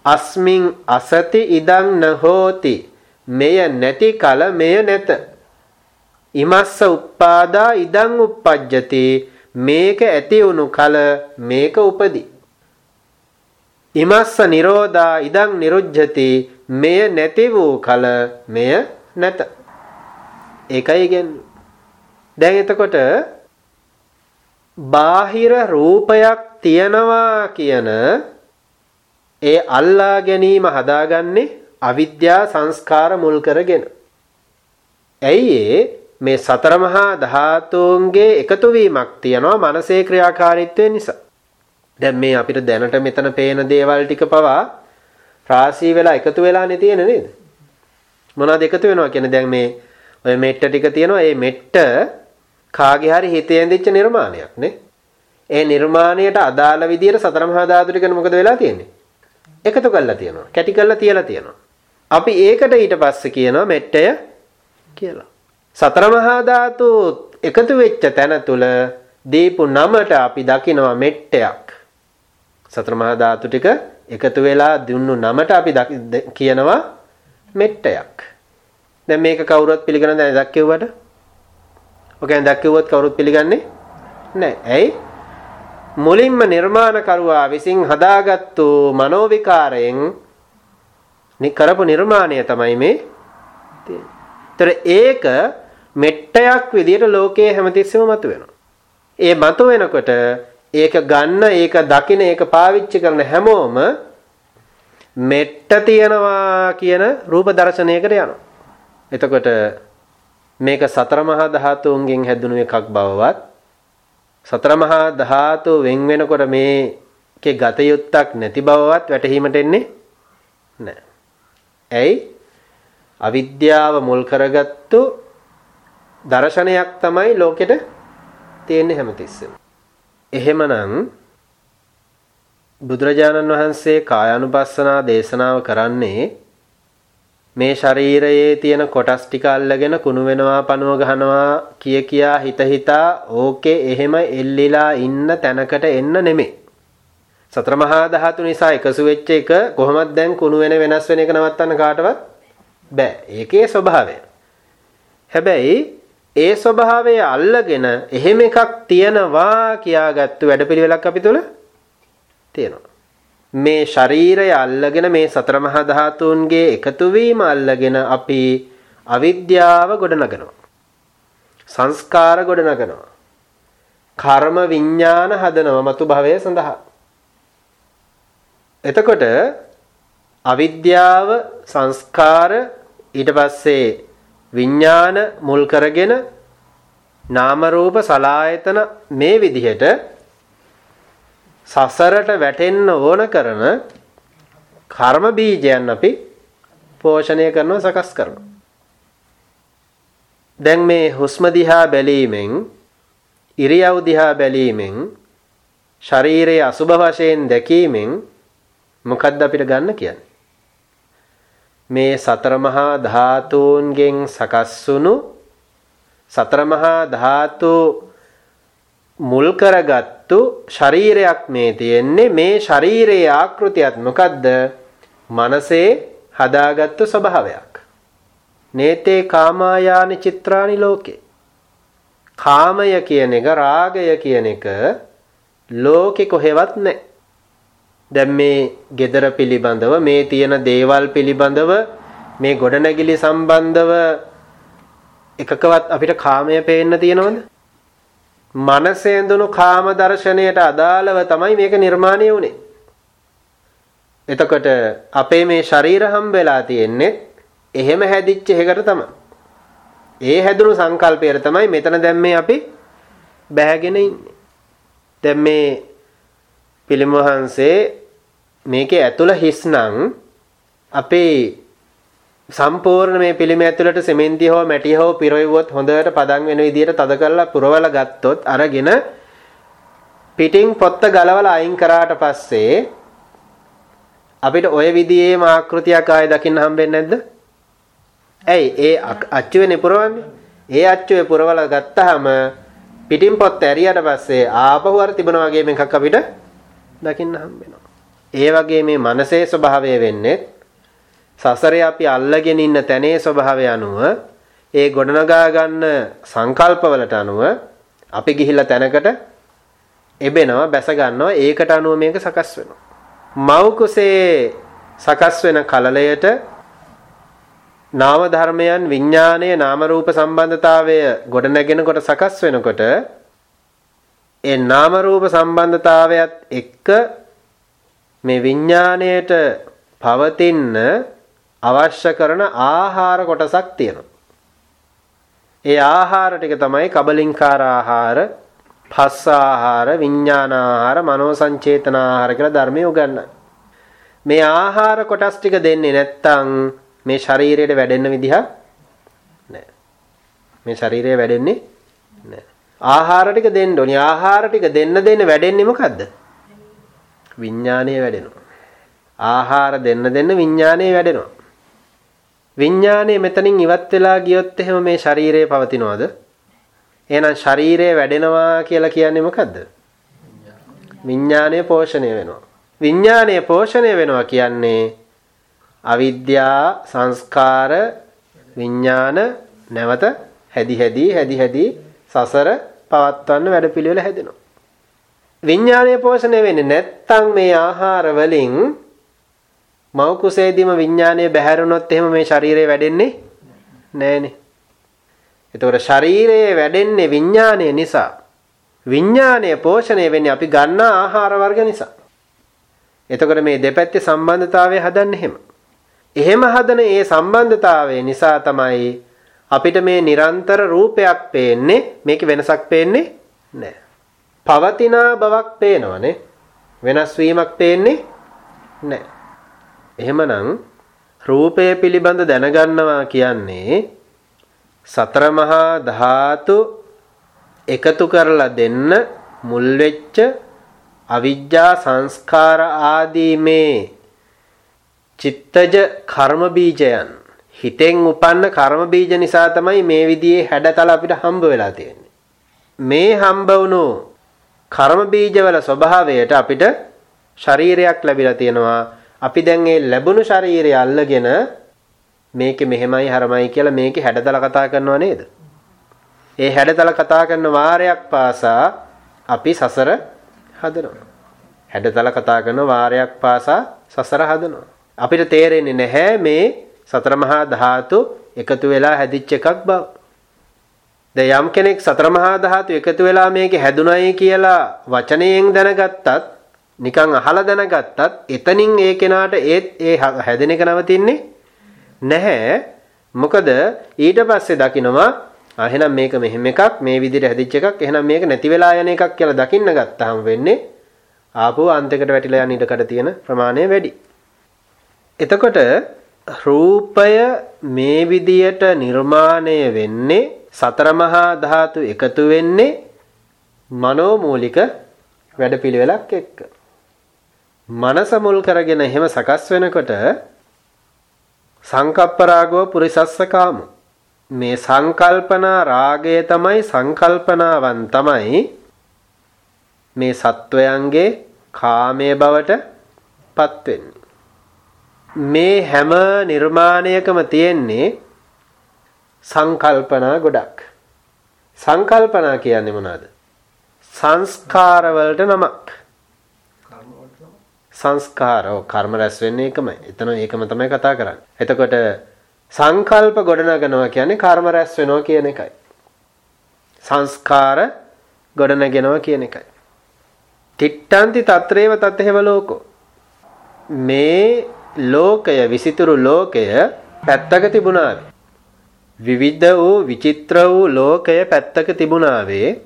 අස්මින් අසති ඉදං නහෝති. මෙය නැති කල මෙය නැත. ඉමස්ස උප්පාදා ඉදං uppajjati මේක ඇති වුණු කල මේක උපදී. ඉමස්ස නිරෝධා ඉදං නිරුජ්ජති මෙය නැති වූ කල මෙය නැත. ඒකයි කියන්නේ. දැන් එතකොට බාහිර රූපයක් තියනවා කියන ඒ අල්ලා ගැනීම හදාගන්නේ අවිද්‍යා සංස්කාර මුල් කරගෙන. ඇයි මේ සතර මහා ධාතුන්ගේ එකතු වීමක් තියනවා මනසේ ක්‍රියාකාරීත්වය නිසා. දැන් මේ අපිට දැනට මෙතන පේන දේවල් ටික පවා රාශී වෙලා එකතු වෙලානේ තියෙන නේද? මොනවද එකතු වෙනවා කියන්නේ දැන් මේ ඔය මෙට්ට ටික තියෙනවා. ඒ මෙට්ට කාගේ හරි හිතේ ඇඳිච්ච නිර්මාණයක් නේ. ඒ නිර්මාණයට අදාළ විදියට සතර මහා ධාතු ටික මොකද වෙලා තියෙන්නේ? එකතු කරලා තියෙනවා. කැටි කරලා තියලා තියෙනවා. අපි ඒකට ඊට පස්සේ කියනවා මෙට්ටය කියලා. සතර මහා ධාතු එකතු වෙච්ච තැන තුල දීපු නමට අපි දකිනවා මෙට්ටයක්. සතර මහා ධාතු ටික එකතු වෙලා දුන්නු නමට අපි කියනවා මෙට්ටයක්. දැන් මේක කවුරුවත් පිළිගන්නේ නැහැ දැක්කෙව්වට. ඔකෙන් දැක්කෙව්වොත් කවුරුත් පිළිගන්නේ නැහැ. ඇයි? මුලින්ම නිර්මාණකරුවා විසින් හදාගත්තු මනෝවිකාරයෙන් කරපු නිර්මාණය තමයි මේ තියෙන්නේ. ඒක මෙට්ටයක් විදියට ලෝකයේ හැමතිස්සෙම මතුවෙනවා. ඒ මතුවෙනකොට ඒක ගන්න ඒක දකින ඒක පාවිච්චි කරන හැමෝම මෙට්ට තියනවා කියන රූප දර්ශනයකට යනවා. එතකොට මේක සතර මහා ධාතුන්ගෙන් හැදුණු එකක් බවවත් සතර මහා ධාතු වෙන් වෙනකොට මේකේ ගත යුත්තක් නැති බවවත් වැටහීමට එන්නේ නැහැ. ඇයි? අවිද්‍යාව මුල් කරගත්තු දර්ශනයක් තමයි ලෝකෙට තියෙන්නේ හැමතිස්සෙම. එහෙමනම් බුදුරජාණන් වහන්සේ කායානුපස්සනා දේශනාව කරන්නේ මේ ශරීරයේ තියෙන කොටස් ටික අල්ලගෙන කුණු වෙනවා පණුව ගහනවා කිය කියා හිත හිතා ඕකේ එහෙම එල්ලිලා ඉන්න තැනකට එන්න නෙමෙයි. සතර මහා ධාතු නිසා එකසු වෙච්ච එක කොහොමද දැන් කුණු වෙන වෙනස් වෙන එක නවත්තන්න කාටවත් බෑ. ඒකේ ස්වභාවය. හැබැයි ඒ ස්වභාවය අල්ලගෙන එහෙම එකක් තියනවා කියාගත්තු වැඩපිළිවෙලක් අපි තුල තියෙනවා. මේ ශරීරය අල්ලගෙන මේ සතර මහා ධාතුන්ගේ එකතු වීම අල්ලගෙන අපි අවිද්‍යාව ගොඩනගනවා. සංස්කාර ගොඩනගනවා. කර්ම විඥාන හදනවා මතු භවය සඳහා. එතකොට අවිද්‍යාව සංස්කාර ඊට පස්සේ විඥාන මුල් කරගෙන නාම රූප සලායතන මේ විදිහට සසරට වැටෙන්න ඕන කරන කර්ම බීජයන් අපි පෝෂණය කරනවා සකස් කරනවා. දැන් මේ හුස්ම දිහා බැලීමෙන් ඉරියව් දිහා බැලීමෙන් ශරීරයේ අසුභ වශයෙන් දැකීමෙන් මොකද්ද අපිට ගන්න කියන්නේ? මේ සතර මහා ධාතුන්ගෙන් සකස් වුණු සතර මහා ධාතු මුල් කරගත්තු ශරීරයක් මේ තියෙන්නේ මේ ශරීරයේ ආකෘතියත් මොකද්ද? මනසේ හදාගත්තු ස්වභාවයක්. නේතේ කාමායානි චිත්‍රානි ලෝකේ. කාමය කියන එක රාගය කියන එක ලෝකේ කොහෙවත් නැහැ. දැන් මේ gedara පිළිබඳව මේ තියෙන දේවල් පිළිබඳව මේ ගොඩනැගිලි සම්බන්ධව එකකවත් අපිට කාමය පේන්න තියෙනවද? මනසේ ඇඳුණු කාම දර්ශනයට අදාළව තමයි මේක නිර්මාණය වුනේ. එතකොට අපේ මේ ශරීර හම්බෙලා තියෙන්නේ එහෙම හැදිච්ච එකකට තමයි. ඒ හැදුණු සංකල්පයට තමයි මෙතන දැන් මේ අපි බැහැගෙන ඉන්නේ. දැන් මේ පිළිම වහන්සේ මේකේ ඇතුළ හිස්නම් අපේ සම්පූර්ණ මේ පිළිම ඇතුළට සෙමෙන්ති හෝ මැටි හෝ පිරෙවුවොත් හොඳට පදන් වෙන විදිහට තද කරලා පුරවලා ගත්තොත් අරගෙන පිටින් පොත්ත ගලවලා අයින් කරාට පස්සේ අපිට ওই විදිහේම ආකෘතියක් ආයෙ දකින්න හම්බෙන්නේ නැද්ද? ඇයි ඒ අච්චුවේනේ පුරවන්නේ? ඒ අච්චුවේ පුරවලා ගත්තාම පිටින් පොත්ත ඇරියට පස්සේ ආපහු අර තිබුණ වගේ මේකක් අපිට දකින්න හම්බ වෙනවා. ඒ වගේ මේ මනසේ ස්වභාවය වෙන්නේ සසරේ අපි අල්ලගෙන ඉන්න තැනේ ස්වභාවය අනුව ඒ ගොඩනගා ගන්න සංකල්පවලට අනුව අපි ගිහිල්ලා තැනකට එබෙනවා බැස ගන්නවා ඒකට අනුව මේක සකස් වෙනවා. මව් කුසේ සකස් වෙන කලලයට නාම ධර්මයන් විඥානයේ නාම රූප සම්බන්ධතාවය ගොඩනැගෙනකොට සකස් වෙනකොට ඒ නාම රූප සම්බන්ධතාවයත් එක්ක මේ විඥාණයට පවතින්න අවශ්‍ය කරන ආහාර කොටසක් තියෙනවා. ඒ ආහාර ටික තමයි කබලින්කාර ආහාර, පස්ස ආහාර, විඥාන ආහාර, මනෝ සංචේතන ආහාර කියලා ධර්මයේ උගන්වන්නේ. මේ ආහාර කොටස් ටික දෙන්නේ නැත්තම් මේ ශරීරයට වැඩෙන්න විදිහක් නැහැ. මේ ශරීරය වැඩෙන්නේ නැහැ. ආහාර ටික දෙන්න ඕනි. ආහාර ටික දෙන්න දෙන්න වැඩෙන්නේ මොකද්ද? විඥානය වැඩෙනවා. ආහාර දෙන්න දෙන්න විඥානය වැඩෙනවා. විඥානය මෙතනින් ඉවත් වෙලා ගියොත් එහෙම මේ ශරීරය පවතිනවද? එහෙනම් ශරීරය වැඩෙනවා කියලා කියන්නේ මොකද්ද? විඥානය පෝෂණය වෙනවා. විඥානය පෝෂණය වෙනවා කියන්නේ අවිද්‍යා සංස්කාර විඥාන නැවත හැදි හැදි හැදි හැදි සසර පවත්වන්න වැඩපිළිවෙල හැදෙනවා. විඥානය පෝෂණය වෙන්නේ නැත්තම් මේ ආහාර වලින් මව් කුසේදීම විඥානය බැහැරුණොත් එහෙම මේ ශරීරය වැඩෙන්නේ නැහනේ. එතකොට ශරීරයේ වැඩෙන්නේ විඥානය නිසා. විඥානය පෝෂණය වෙන්නේ අපි ගන්න ආහාර වර්ග නිසා. එතකොට මේ දෙපැත්තේ සම්බන්ධතාවය හදන්නේ එහෙම. එහෙම හදන ඒ සම්බන්ධතාවය නිසා තමයි අපිට මේ නිරන්තර රූපයක් පේන්නේ මේක වෙනසක් පේන්නේ නැහැ. පවතිනා බවක් පේනවනේ. වෙනස් වීමක් පේන්නේ නැහැ. එහෙමනම් රූපය පිළිබඳ දැනගන්නවා කියන්නේ සතර මහා ධාතු එකතු කරලා දෙන්න මුල් වෙච්ච අවිජ්ජා සංස්කාර ආදී මේ චිත්තජ කර්ම බීජයන් හිතෙන් උපන්න කර්ම බීජ නිසා තමයි මේ විදිහේ හැඩතල අපිට හම්බ වෙලා තියෙන්නේ. මේ හම්බ වුණු කර්ම බීජවල ස්වභාවයට අපිට ශරීරයක් ලැබිලා තියෙනවා. අපි දැන් ඒ ලැබුණු ශරීරය අල්ලගෙන මේකේ මෙහෙමයි හරමයි කියලා මේකේ හැඩතල කතා කරනව නේද? ඒ හැඩතල කතා කරන වාරයක් පාසා අපි සසර හදනවා. හැඩතල කතා කරන වාරයක් පාසා සසර හදනවා. අපිට තේරෙන්නේ නැහැ මේ සතර මහා ධාතු එකතු වෙලා හැදිච්ච එකක් බව. දැන් යම් කෙනෙක් සතර මහා ධාතු එකතු වෙලා මේකේ හැදුනයි කියලා වචනයෙන් දැනගත්තත් නිකන් අහලා දැනගත්තත් එතනින් ඒ කෙනාට ඒත් ඒ හැදෙන එක නවතින්නේ නැහැ. මොකද ඊට පස්සේ දකිනවා එහෙනම් මේක මෙහෙම එකක් මේ විදිහට හැදිච්ච එකක් එහෙනම් මේක නැති වෙලා යන එකක් කියලා දකින්න ගත්තාම වෙන්නේ ආපහු අන්තයකට වැටිලා යන ඉඩකඩ තියෙන ප්‍රමාණය වැඩි. එතකොට රූපය මේ විදියට නිර්මාණය වෙන්නේ සතර මහා ධාතු එකතු වෙන්නේ මනෝමූලික වැඩපිළිවෙලක් එක්ක. මනස මුල් කරගෙන එහෙම සකස් වෙනකොට සංකප්ප රාගෝ පුරිසස්ස කාම මේ සංකල්පනා රාගය තමයි සංකල්පනාවන් තමයි මේ සත්වයන්ගේ කාමයේ බවට පත් මේ හැම නිර්මාණයකම තියෙන්නේ සංකල්පනා ගොඩක් සංකල්පනා කියන්නේ මොනවාද සංස්කාර වලට නමක් සංස්කාර ඔව් කර්ම රැස් වෙන්නේ එකමයි. එතන ඒකම තමයි කතා කරන්නේ. එතකොට සංකල්ප ගොඩනගනවා කියන්නේ කර්ම රැස් වෙනවා කියන එකයි. සංස්කාර ගොඩනගෙනවා කියන එකයි. තිට්ඨන්ති తත්‍රේව තත්හෙව ලෝකෝ. මේ ලෝකය විසිතුරු ලෝකය පැත්තක තිබුණාවේ. විවිධ වූ විචිත්‍ර වූ ලෝකය පැත්තක තිබුණාවේ.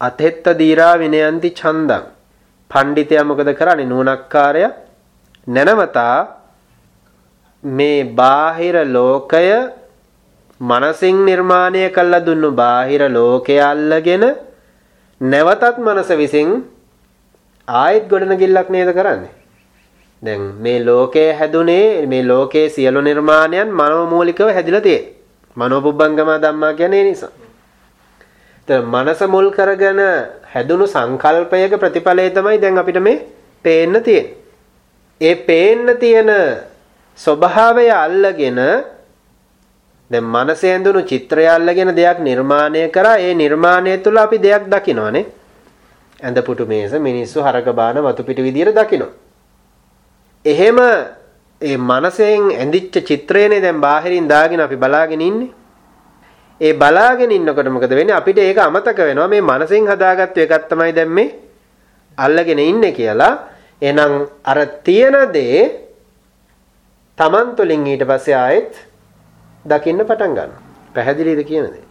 අතෙත්ත දීරා විනයන්ති ඡන්දං. පඬිතයා මොකද කරන්නේ? නුවණක්කාරය නැනවතා මේ බාහිර ලෝකය මනසින් නිර්මාණය කළා දුන්නු බාහිර ලෝකය අල්ලගෙන නැවතත් මනස විසින් ආයෙත් ගොඩනගිල්ලක් නේද කරන්නේ? දැන් මේ ලෝකය හැදුනේ මේ ලෝකයේ සියලු නිර්මාණයන් මනෝමූලිකව හැදිලා තියෙන්නේ මනෝපුබ්බංගම ධම්මා කියන්නේ නිසා මනස මුල් කරගෙන හැදුණු සංකල්පයක ප්‍රතිඵලය තමයි දැන් අපිට මේ පේන්න තියෙන්නේ. ඒ පේන්න තියෙන ස්වභාවය අල්ලගෙන දැන් මනසේ ඇඳුණු චිත්‍රය අල්ලගෙන දෙයක් නිර්මාණය කරා ඒ නිර්මාණය තුළ අපි දෙයක් දකිනවනේ. ඇඳ පුටු මේස මිනිස්සු හරක බාන වතු පිට විදියට දකිනවා. එහෙම ඒ මනසෙන් ඇඳිච්ච චිත්‍රයනේ දැන් බාහිරින් දාගෙන අපි බලාගෙන ඉන්නේ. ඒ බලාගෙන ඉන්නකොට මොකද වෙන්නේ? අපිට ඒක අමතක වෙනවා. මේ මනසෙන් හදාගත්තු එකක් තමයි දැන් මේ අල්ලගෙන ඉන්නේ කියලා. එහෙනම් අර තියෙන දේ Taman තුලින් ඊට පස්සේ ආයෙත් දකින්න පටන් ගන්නවා. පැහැදිලිද කියන දේ?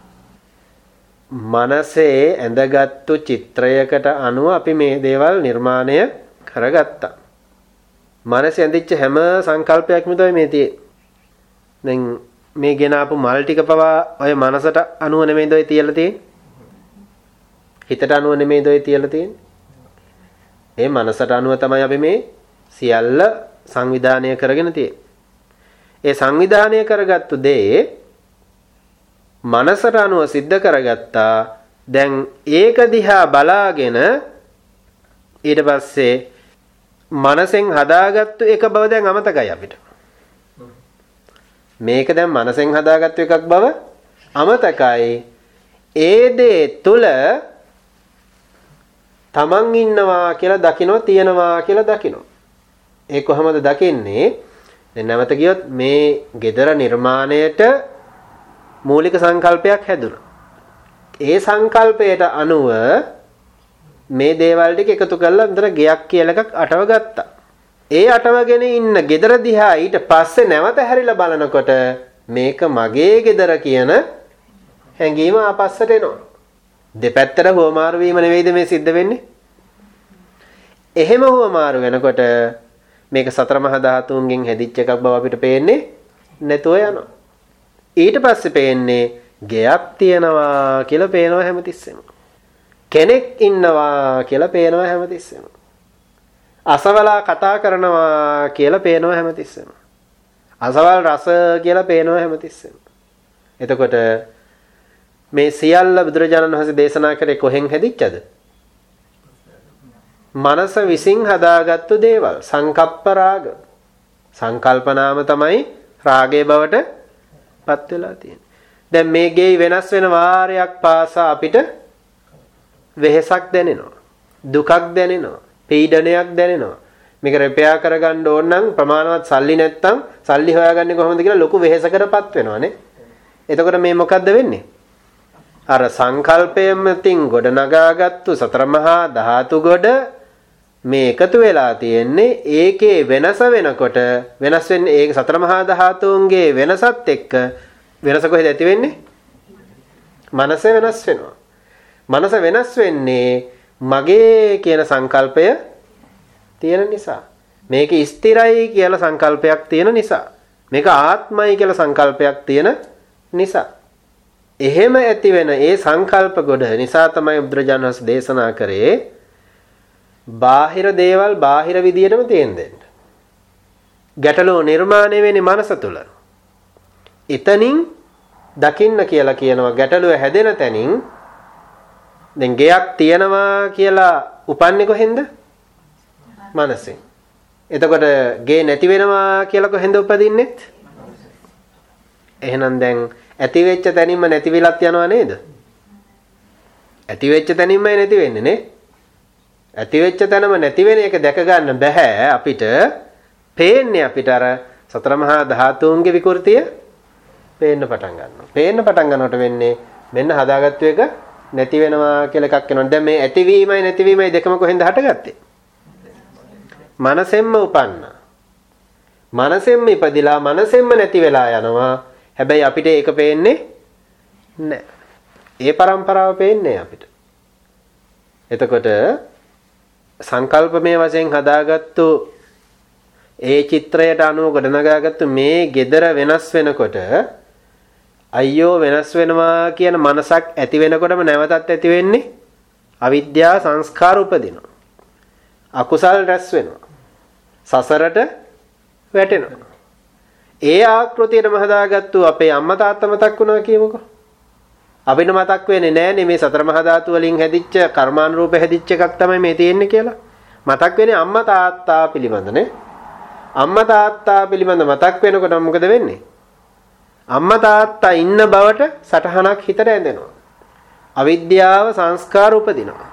මනසේ ඇඳගත්තු චිත්‍රයකට අනුව අපි මේ දේවල් නිර්මාණය කරගත්තා. මනසේ ඇඳිච්ච හැම සංකල්පයක්ම තමයි මේ තියෙන්නේ දැන් මේ ගෙන ආපු මල් ටික පවා ඔය මනසට අනුව නෙමෙයිද ඔය තියලා තියෙන්නේ? හිතට අනුව නෙමෙයිද ඔය තියලා තියෙන්නේ? ඒ මනසට අනුව තමයි අපි මේ සියල්ල සංවිධානය කරගෙන තියෙන්නේ. ඒ සංවිධානය කරගත්තු දේ මනසට අනුව සිද්ධ කරගත්තා. දැන් ඒක දිහා බලාගෙන ඊට පස්සේ මනසෙන් හදාගත්තු එක බව දැන් අමතකයි අපිට. මේක දැන් මනසෙන් හදාගත්තු එකක් බව අමතකයි. ඒ දේ තුල තමන් ඉන්නවා කියලා දකිනවා තියනවා කියලා දකිනවා. ඒ කොහොමද දකින්නේ? දැන් නැවත කියොත් මේ gedara නිර්මාණයට මූලික සංකල්පයක් හැදුනා. ඒ සංකල්පයට අනුව මේ දේවල් ටික එකතු කරලා විතර ගයක් කියලා එකක් අටව ගත්තා. ඒ අටවගෙන ඉන්න gedara දිහා ඊට පස්සේ නැවත හැරිලා බලනකොට මේක මගේ gedara කියන හැඟීම ආපස්සට එනවා. දෙපැත්තට හුවමාරු වීම නෙවෙයිද මේ සිද්ධ වෙන්නේ? එහෙම හුවමාරු වෙනකොට මේක සතර මහා ධාතුන්ගෙන් හැදිච්ච එකක් බව අපිට පේන්නේ නැතුව යනවා. ඊට පස්සේ පේන්නේ ගෙයක් තියනවා කියලා පේනවා හැමතිස්සෙම. කෙනෙක් ඉන්නවා කියලා පේනවා හැමතිස්සෙම. අසවලා කතා කරනවා කියලා පේනවා හැමතිස්සෙම. අසවල් රස කියලා පේනවා හැමතිස්සෙම. එතකොට මේ සියල්ල බුදුරජාණන් වහන්සේ දේශනා කරේ කොහෙන් හැදිච්චද? මනස විසින් හදාගත්තු දේවල් සංකප්ප රාග සංකල්පනාම තමයි රාගයේ බවට පත් වෙලා තියෙන්නේ. දැන් මේ ගේ වෙනස් වෙන වාරයක් පාසා අපිට වෙහෙසක් දැනෙනවා. දුකක් දැනෙනවා. පීඩනයක් දැනෙනවා. මේක රෙපෙයා කරගන්න ඕන නම් ප්‍රමාණවත් සල්ලි නැත්තම් සල්ලි හොයාගන්නේ කොහොමද කියලා ලොකු වෙහෙසකටපත් වෙනවානේ. එතකොට මේ මොකද්ද වෙන්නේ? අර සංකල්පයෙන් ගොඩනගාගත්තු සතර මහා ධාතු ගොඩ මේ එකතු වෙලා තියෙන්නේ ඒකේ වෙනස වෙනකොට වෙනස් වෙන්නේ ඒ සතර මහා ධාතුන්ගේ වෙනසත් එක්ක වෙනස කොහෙද ඇති වෙන්නේ? මනස වෙනස් වෙනවා. මනස වෙනස් වෙන්නේ මගේ කියන සංකල්පය තියෙන නිසා. මේක ස්ථිරයි කියලා සංකල්පයක් තියෙන නිසා. මේක ආත්මයි කියලා සංකල්පයක් තියෙන නිසා. එහෙම ඇති වෙන ඒ සංකල්ප ගොඩ නිසා තමයි බුදුරජාණන් වහන්සේ දේශනා කරේ බාහිර දේවල් බාහිර විදියටම තේන්දෙන්න. ගැටලුව නිර්මාණය වෙන්නේ මනස තුල. එතනින් දකින්න කියලා කියනවා ගැටලුව හැදෙන තැනින් දැන් ගෙයක් තියනවා කියලා උපන්නේ කොහෙන්ද? මනසෙන්. එතකොට ගේ නැති වෙනවා කියලා කොහෙන්ද උපදින්නෙත්? එහෙනම් දැන් ඇති වෙච්ච තැනින්ම නැති වෙලත් යනවා නේද? ඇති වෙච්ච තැනින්මයි නැති වෙන්නේ නේ? ඇති වෙච්ච තැනම නැති වෙන එක දැක ගන්න බෑ අපිට. පේන්නේ අපිට අර සතර මහා ධාතුන්ගේ විකෘතිය පේන්න පටන් ගන්නවා. පේන්න පටන් ගන්නකොට වෙන්නේ මෙන්න හදාගත්තු එක නැති වෙනවා කියලා එකක් වෙනවා. දැන් මේ ඇතිවීමයි නැතිවීමයි දෙකම කොහෙන්ද හටගත්තේ? මනසෙන්ම උපන්නා. මනසෙන්ම ඉපදිලා මනසෙන්ම නැති වෙලා යනවා. හැබැයි අපිට ඒක පේන්නේ නැහැ. ඒ પરම්පරාව පේන්නේ අපිට. එතකොට සංකල්පමය වශයෙන් හදාගත්තු ඒ චිත්‍රයට අනුව ගොඩනගාගත්තු මේ gedara වෙනස් වෙනකොට අයියෝ වෙනස් වෙනවා කියන මනසක් ඇති වෙනකොටම නැවතත් ඇති වෙන්නේ අවිද්‍යා සංස්කාර උපදිනවා. අකුසල් රැස් වෙනවා. සසරට වැටෙනවා. ඒ ආකෘතියටම හදාගත්තු අපේ අම්මා තාත්තා මතක් වුණා කියමුකෝ. අපිට මතක් වෙන්නේ නෑනේ මේ සතර මහා ධාතු වලින් හැදිච්ච කර්මානුරූප හැදිච්ච එකක් තමයි මේ තියෙන්නේ කියලා. මතක් වෙන්නේ අම්මා තාත්තා පිළිබඳනේ. අම්මා තාත්තා පිළිබඳ මතක් වෙනකොට මොකද වෙන්නේ? අම්මා තාත්තා ඉන්න බවට සටහනක් හිතට ඇඳෙනවා. අවිද්‍යාව සංස්කාර උපදිනවා.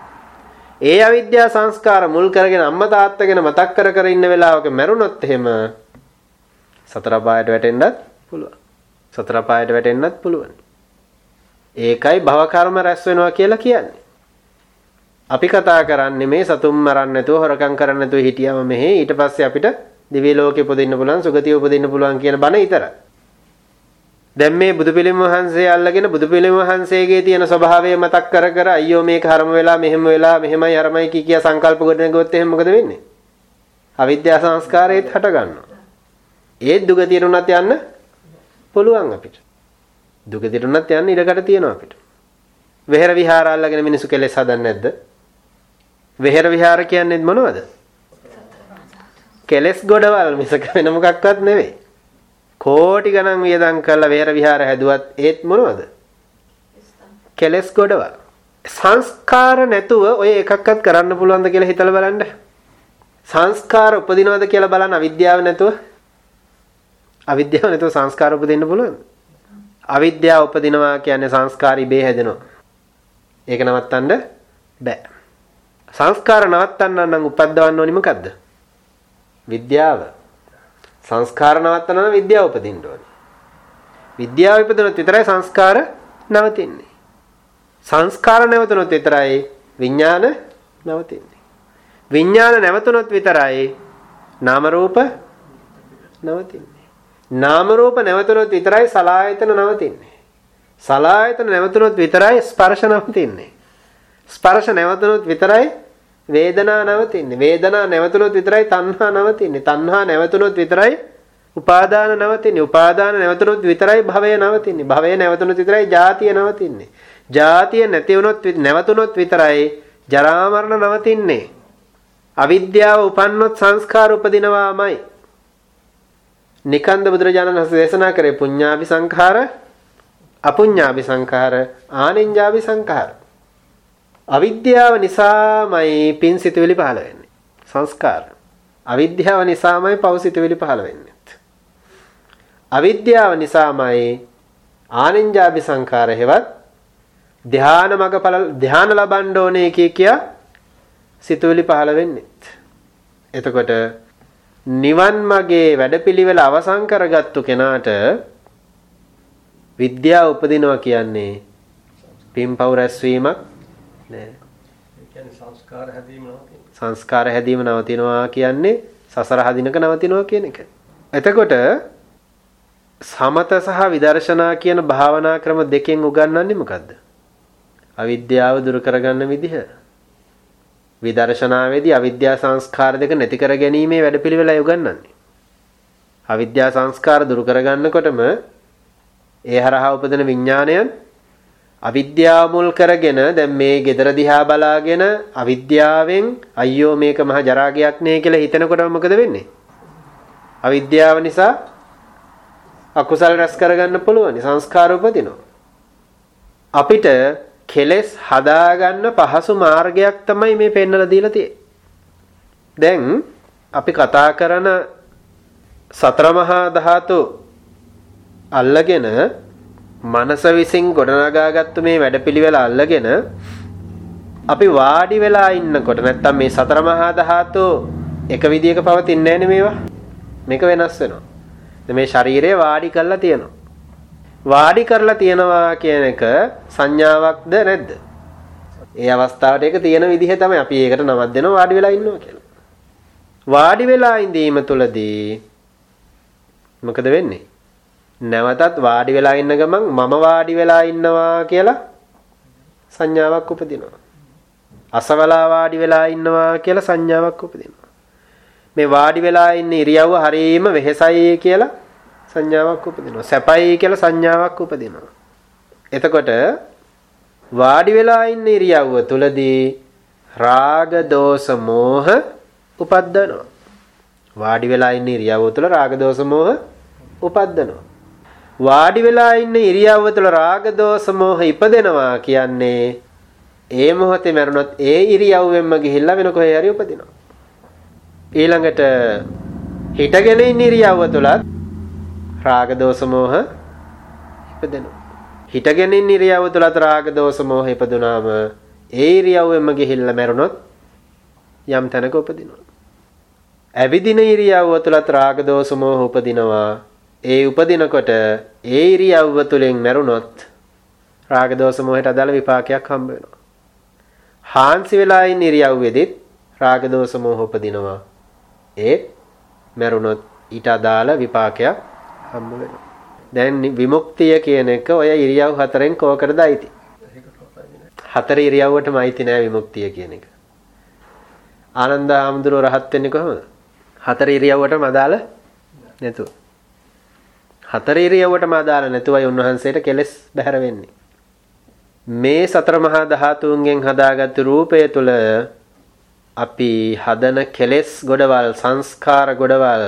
ඒ අවිද්‍යා සංස්කාර මුල් කරගෙන අම්මා තාත්තා ගැන මතක් කර කර ඉන්න වෙලාවක මැරුණොත් එහෙම සතර පායට වැටෙන්නත් පුළුවන්. සතර පායට වැටෙන්නත් පුළුවන්. ඒකයි භව කර්ම රැස් වෙනවා කියලා කියන්නේ. අපි කතා කරන්නේ මේ සතුම් මරන්න නැතුව හොරකම් කරන්න නැතුව හිටියම මෙහි ඊට පස්සේ අපිට දිව්‍ය ලෝකෙ උපදින්න පුළුවන් සුගතිය උපදින්න පුළුවන් කියන බණ විතරයි. දැන් මේ බුදු පිළිම වහන්සේ අල්ලගෙන බුදු පිළිම වහන්සේගේ තියෙන ස්වභාවය මතක් කර කර අයියෝ මේක හරම වෙලා මෙහෙම වෙලා මෙහෙමයි අරමයි කී කියා සංකල්ප ගොඩනගුවොත් එහෙනම් මොකද වෙන්නේ? අවිද්‍යා සංස්කාරයේත් හට ගන්නවා. ඒත් දුගතියට උනත් යන්න පුළුවන් අපිට. දුගතියට උනත් යන්න ඉඩකට තියෙනවා අපිට. වෙහෙර විහාර අල්ලගෙන මිනිසු කෙලෙස් හදන්නේ නැද්ද? වෙහෙර විහාර කියන්නේ මොනවද? කෙලෙස් ගොඩවල් මිසක වෙන මොකක්වත් නෙවෙයි. කෝටි ගණන් වියදම් කරලා වේර විහාර හැදුවත් ඒත් මොනවද? කෙලස් ගොඩව. සංස්කාර නැතුව ඔය එකක්වත් කරන්න පුළුවන්ද කියලා හිතලා බලන්න. සංස්කාර උපදිනවද කියලා බලන්න අවිද්‍යාව නැතුව. අවිද්‍යාව නැතුව සංස්කාර උපදින්න පුළුවන්ද? අවිද්‍යාව උපදිනවා කියන්නේ සංස්කාරي බේ හැදෙනවා. ඒක නවත්තන්න බෑ. සංස්කාර නවත්තන්න නම් උපද්දවන්න ඕනි මොකද්ද? විද්‍යාව. සංස්කාර නවත්තන නම් විද්‍යාව උපදින්න ඕනේ. විද්‍යාව ඉපදුනොත් විතරයි සංස්කාර නවතින්නේ. සංස්කාර නැවතුනොත් විතරයි විඥාන නවතින්නේ. විඥාන නැවතුනොත් විතරයි නාම රූප නවතින්නේ. නාම රූප නැවතුනොත් විතරයි සලායතන නවතින්නේ. සලායතන නැවතුනොත් විතරයි ස්පර්ශ නවතින්නේ. ස්පර්ශ නැවතුනොත් විතරයි වේදනා නවතින්නේ. වේදනා නැවතුනොත් විතරයි තණ්හා නවතින්නේ. තණ්හා නැවතුනොත් විතරයි උපාදාන නවතින්නේ. උපාදාන නැවතුනොත් විතරයි භවය නවතින්නේ. භවය නැවතුනොත් විතරයි ජාතිය නවතින්නේ. ජාතිය නැති වුනොත් නැවතුනොත් විතරයි ජරා මරණ නවතින්නේ. අවිද්‍යාව උපන්නොත් සංස්කාර උපදිනවාමයි. නිකන්ද බුදුරජාණන් වහන්සේ දේශනා කරේ පුඤ්ඤාභි සංඛාර අපුඤ්ඤාභි සංඛාර ආනිඤ්ඤාභි සංඛාර අවිද්‍යාව නිසාමයි පින් සිතුවිලි පහළ වෙන්නේ. සංස්කාර. අවිද්‍යාව නිසාමයි පව් සිතුවිලි පහළ වෙන්නේ. අවිද්‍යාව නිසාමයි ආනිඤ්ඤාභි සංඛාර හේවත් ධානා මගඵල ධානා ලබන්න ඕනේ කිය කියා සිතුවිලි පහළ වෙන්නේ. එතකොට නිවන් මාගේ වැඩපිළිවෙල අවසන් කරගත්තු කෙනාට විද්‍යාව උපදිනවා කියන්නේ පින්පව් රැස්වීමක් නෑ. සංස්කාර හැදීම නවතිනවා. සංස්කාර හැදීම නවතිනවා කියන්නේ සසර හදිනක නවතිනවා කියන එක. එතකොට සමත සහ විදර්ශනා කියන භාවනා ක්‍රම දෙකෙන් උගන්වන්නේ මොකද්ද? අවිද්‍යාව දුරු කරගන්න විදිහ. විදර්ශනාවේදී අවිද්‍යා සංස්කාර දෙක නැති කර ගැනීමේ වැඩපිළිවෙලයි උගන්වන්නේ. අවිද්‍යා සංස්කාර දුරු කරගන්නකොටම ඒ හරහා උපදින විඥාණයන් අවිද්‍යාව මුල් කරගෙන දැන් මේ gedara දිහා බලාගෙන අවිද්‍යාවෙන් අයියෝ මේක මහ ජරාගයක් නේ කියලා හිතනකොට මොකද වෙන්නේ? අවිද්‍යාව නිසා අකුසල රැස් කරගන්න පුළුවන් සංස්කාර උපදිනවා. අපිට කෙලෙස් හදාගන්න පහසු මාර්ගයක් තමයි මේ පෙන්වලා දීලා තියෙන්නේ. දැන් අපි කතා කරන සතර මහා ධාතු අල්ලගෙන මනස විසින් ගොඩනගාගත්තු මේ වැඩපිළිවෙල අල්ලගෙන අපි වාඩි වෙලා ඉන්නකොට නැත්තම් මේ සතර මහා ධාතු එක විදියක පවතින්නේ නැහැ මේවා. මේක වෙනස් වෙනවා. මේ ශරීරය වාඩි කරලා තියෙනවා. වාඩි කරලා තියනවා කියන එක සංඥාවක්ද නැද්ද? ඒ අවස්ථාවට ඒක තියෙන විදිහ තමයි අපි ඒකට නමක් දෙනවා වාඩි වෙලා ඉන්නවා කියලා. වාඩි වෙලා ඉඳීම තුළදී මොකද වෙන්නේ? නැවතත් වාඩි වෙලා ඉන්න ගමන් මම වාඩි වෙලා ඉන්නවා කියලා සංඥාවක් උපදිනවා. අසවලා වාඩි වෙලා ඉන්නවා කියලා සංඥාවක් උපදිනවා. මේ වාඩි වෙලා ඉන්න ඉරියව්ව හරීම වෙහෙසයි කියලා සංඥාවක් උපදිනවා. සැපයි කියලා සංඥාවක් උපදිනවා. එතකොට වාඩි වෙලා ඉන්න ඉරියව්ව තුලදී රාග දෝෂ මෝහ උපද්දනවා. වාඩි වෙලා ඉන්න ඉරියව්ව තුල රාග දෝෂ මෝහ උපද්දනවා. වාඩි වෙලා ඉන්න ඉරියව්ව තුල රාග දෝෂ මෝහ ඉපදෙනවා කියන්නේ ඒ මොහොතේ මරුණොත් ඒ ඉරියව්වෙන්ම ගිහිල්ලා වෙන කොහේ හරි උපදිනවා. ඊළඟට හිටගෙන ඉන්න ඉරියව්ව තුලත් රාග දෝෂ මෝහ ඉපදෙනවා. හිටගෙන ඉන්න ඉරියව්ව තුලත් රාග දෝෂ මෝහ ඉපදුනාම ඒ ඉරියව්වෙම ගිහිල්ලා මැරුණොත් යම් තැනක උපදිනවා. ඇවිදින ඉරියව්ව තුලත් රාග දෝෂ මෝහ උපදිනවා. ඒ උපදිනකොට ඒ ඉරියව්ව තුලින් මැරුණොත් රාග දෝෂ මෝහයට අදාළ විපාකයක් හම්බ වෙනවා. හාන්සි වෙලා ඉන්න ඉරියව්වෙදිත් රාග දෝෂ මෝහ උපදිනවා. ඒත් මැරුණොත් ඊට අදාළ විපාකයක් හම්බ වෙනවා. දැන් විමුක්තිය කියන එක ඔය ඉරියව් හතරෙන් කෝකටද අයිති? හතර ඉරියව්වටම අයිති නෑ විමුක්තිය කියන එක. ආනන්ද ආමඳුර රහත් වෙන්නේ කොහොමද? හතර ඉරියව්වටම අදාළ නැතුව. හතර ඉරියව්වටම අදාළ නැතුවයි උන්වහන්සේට කෙලෙස් බැහැර වෙන්නේ. මේ සතර මහා ධාතුන්ගෙන් හදාගත්තු රූපය තුල අපි හදන කෙලෙස් ගොඩවල් සංස්කාර ගොඩවල්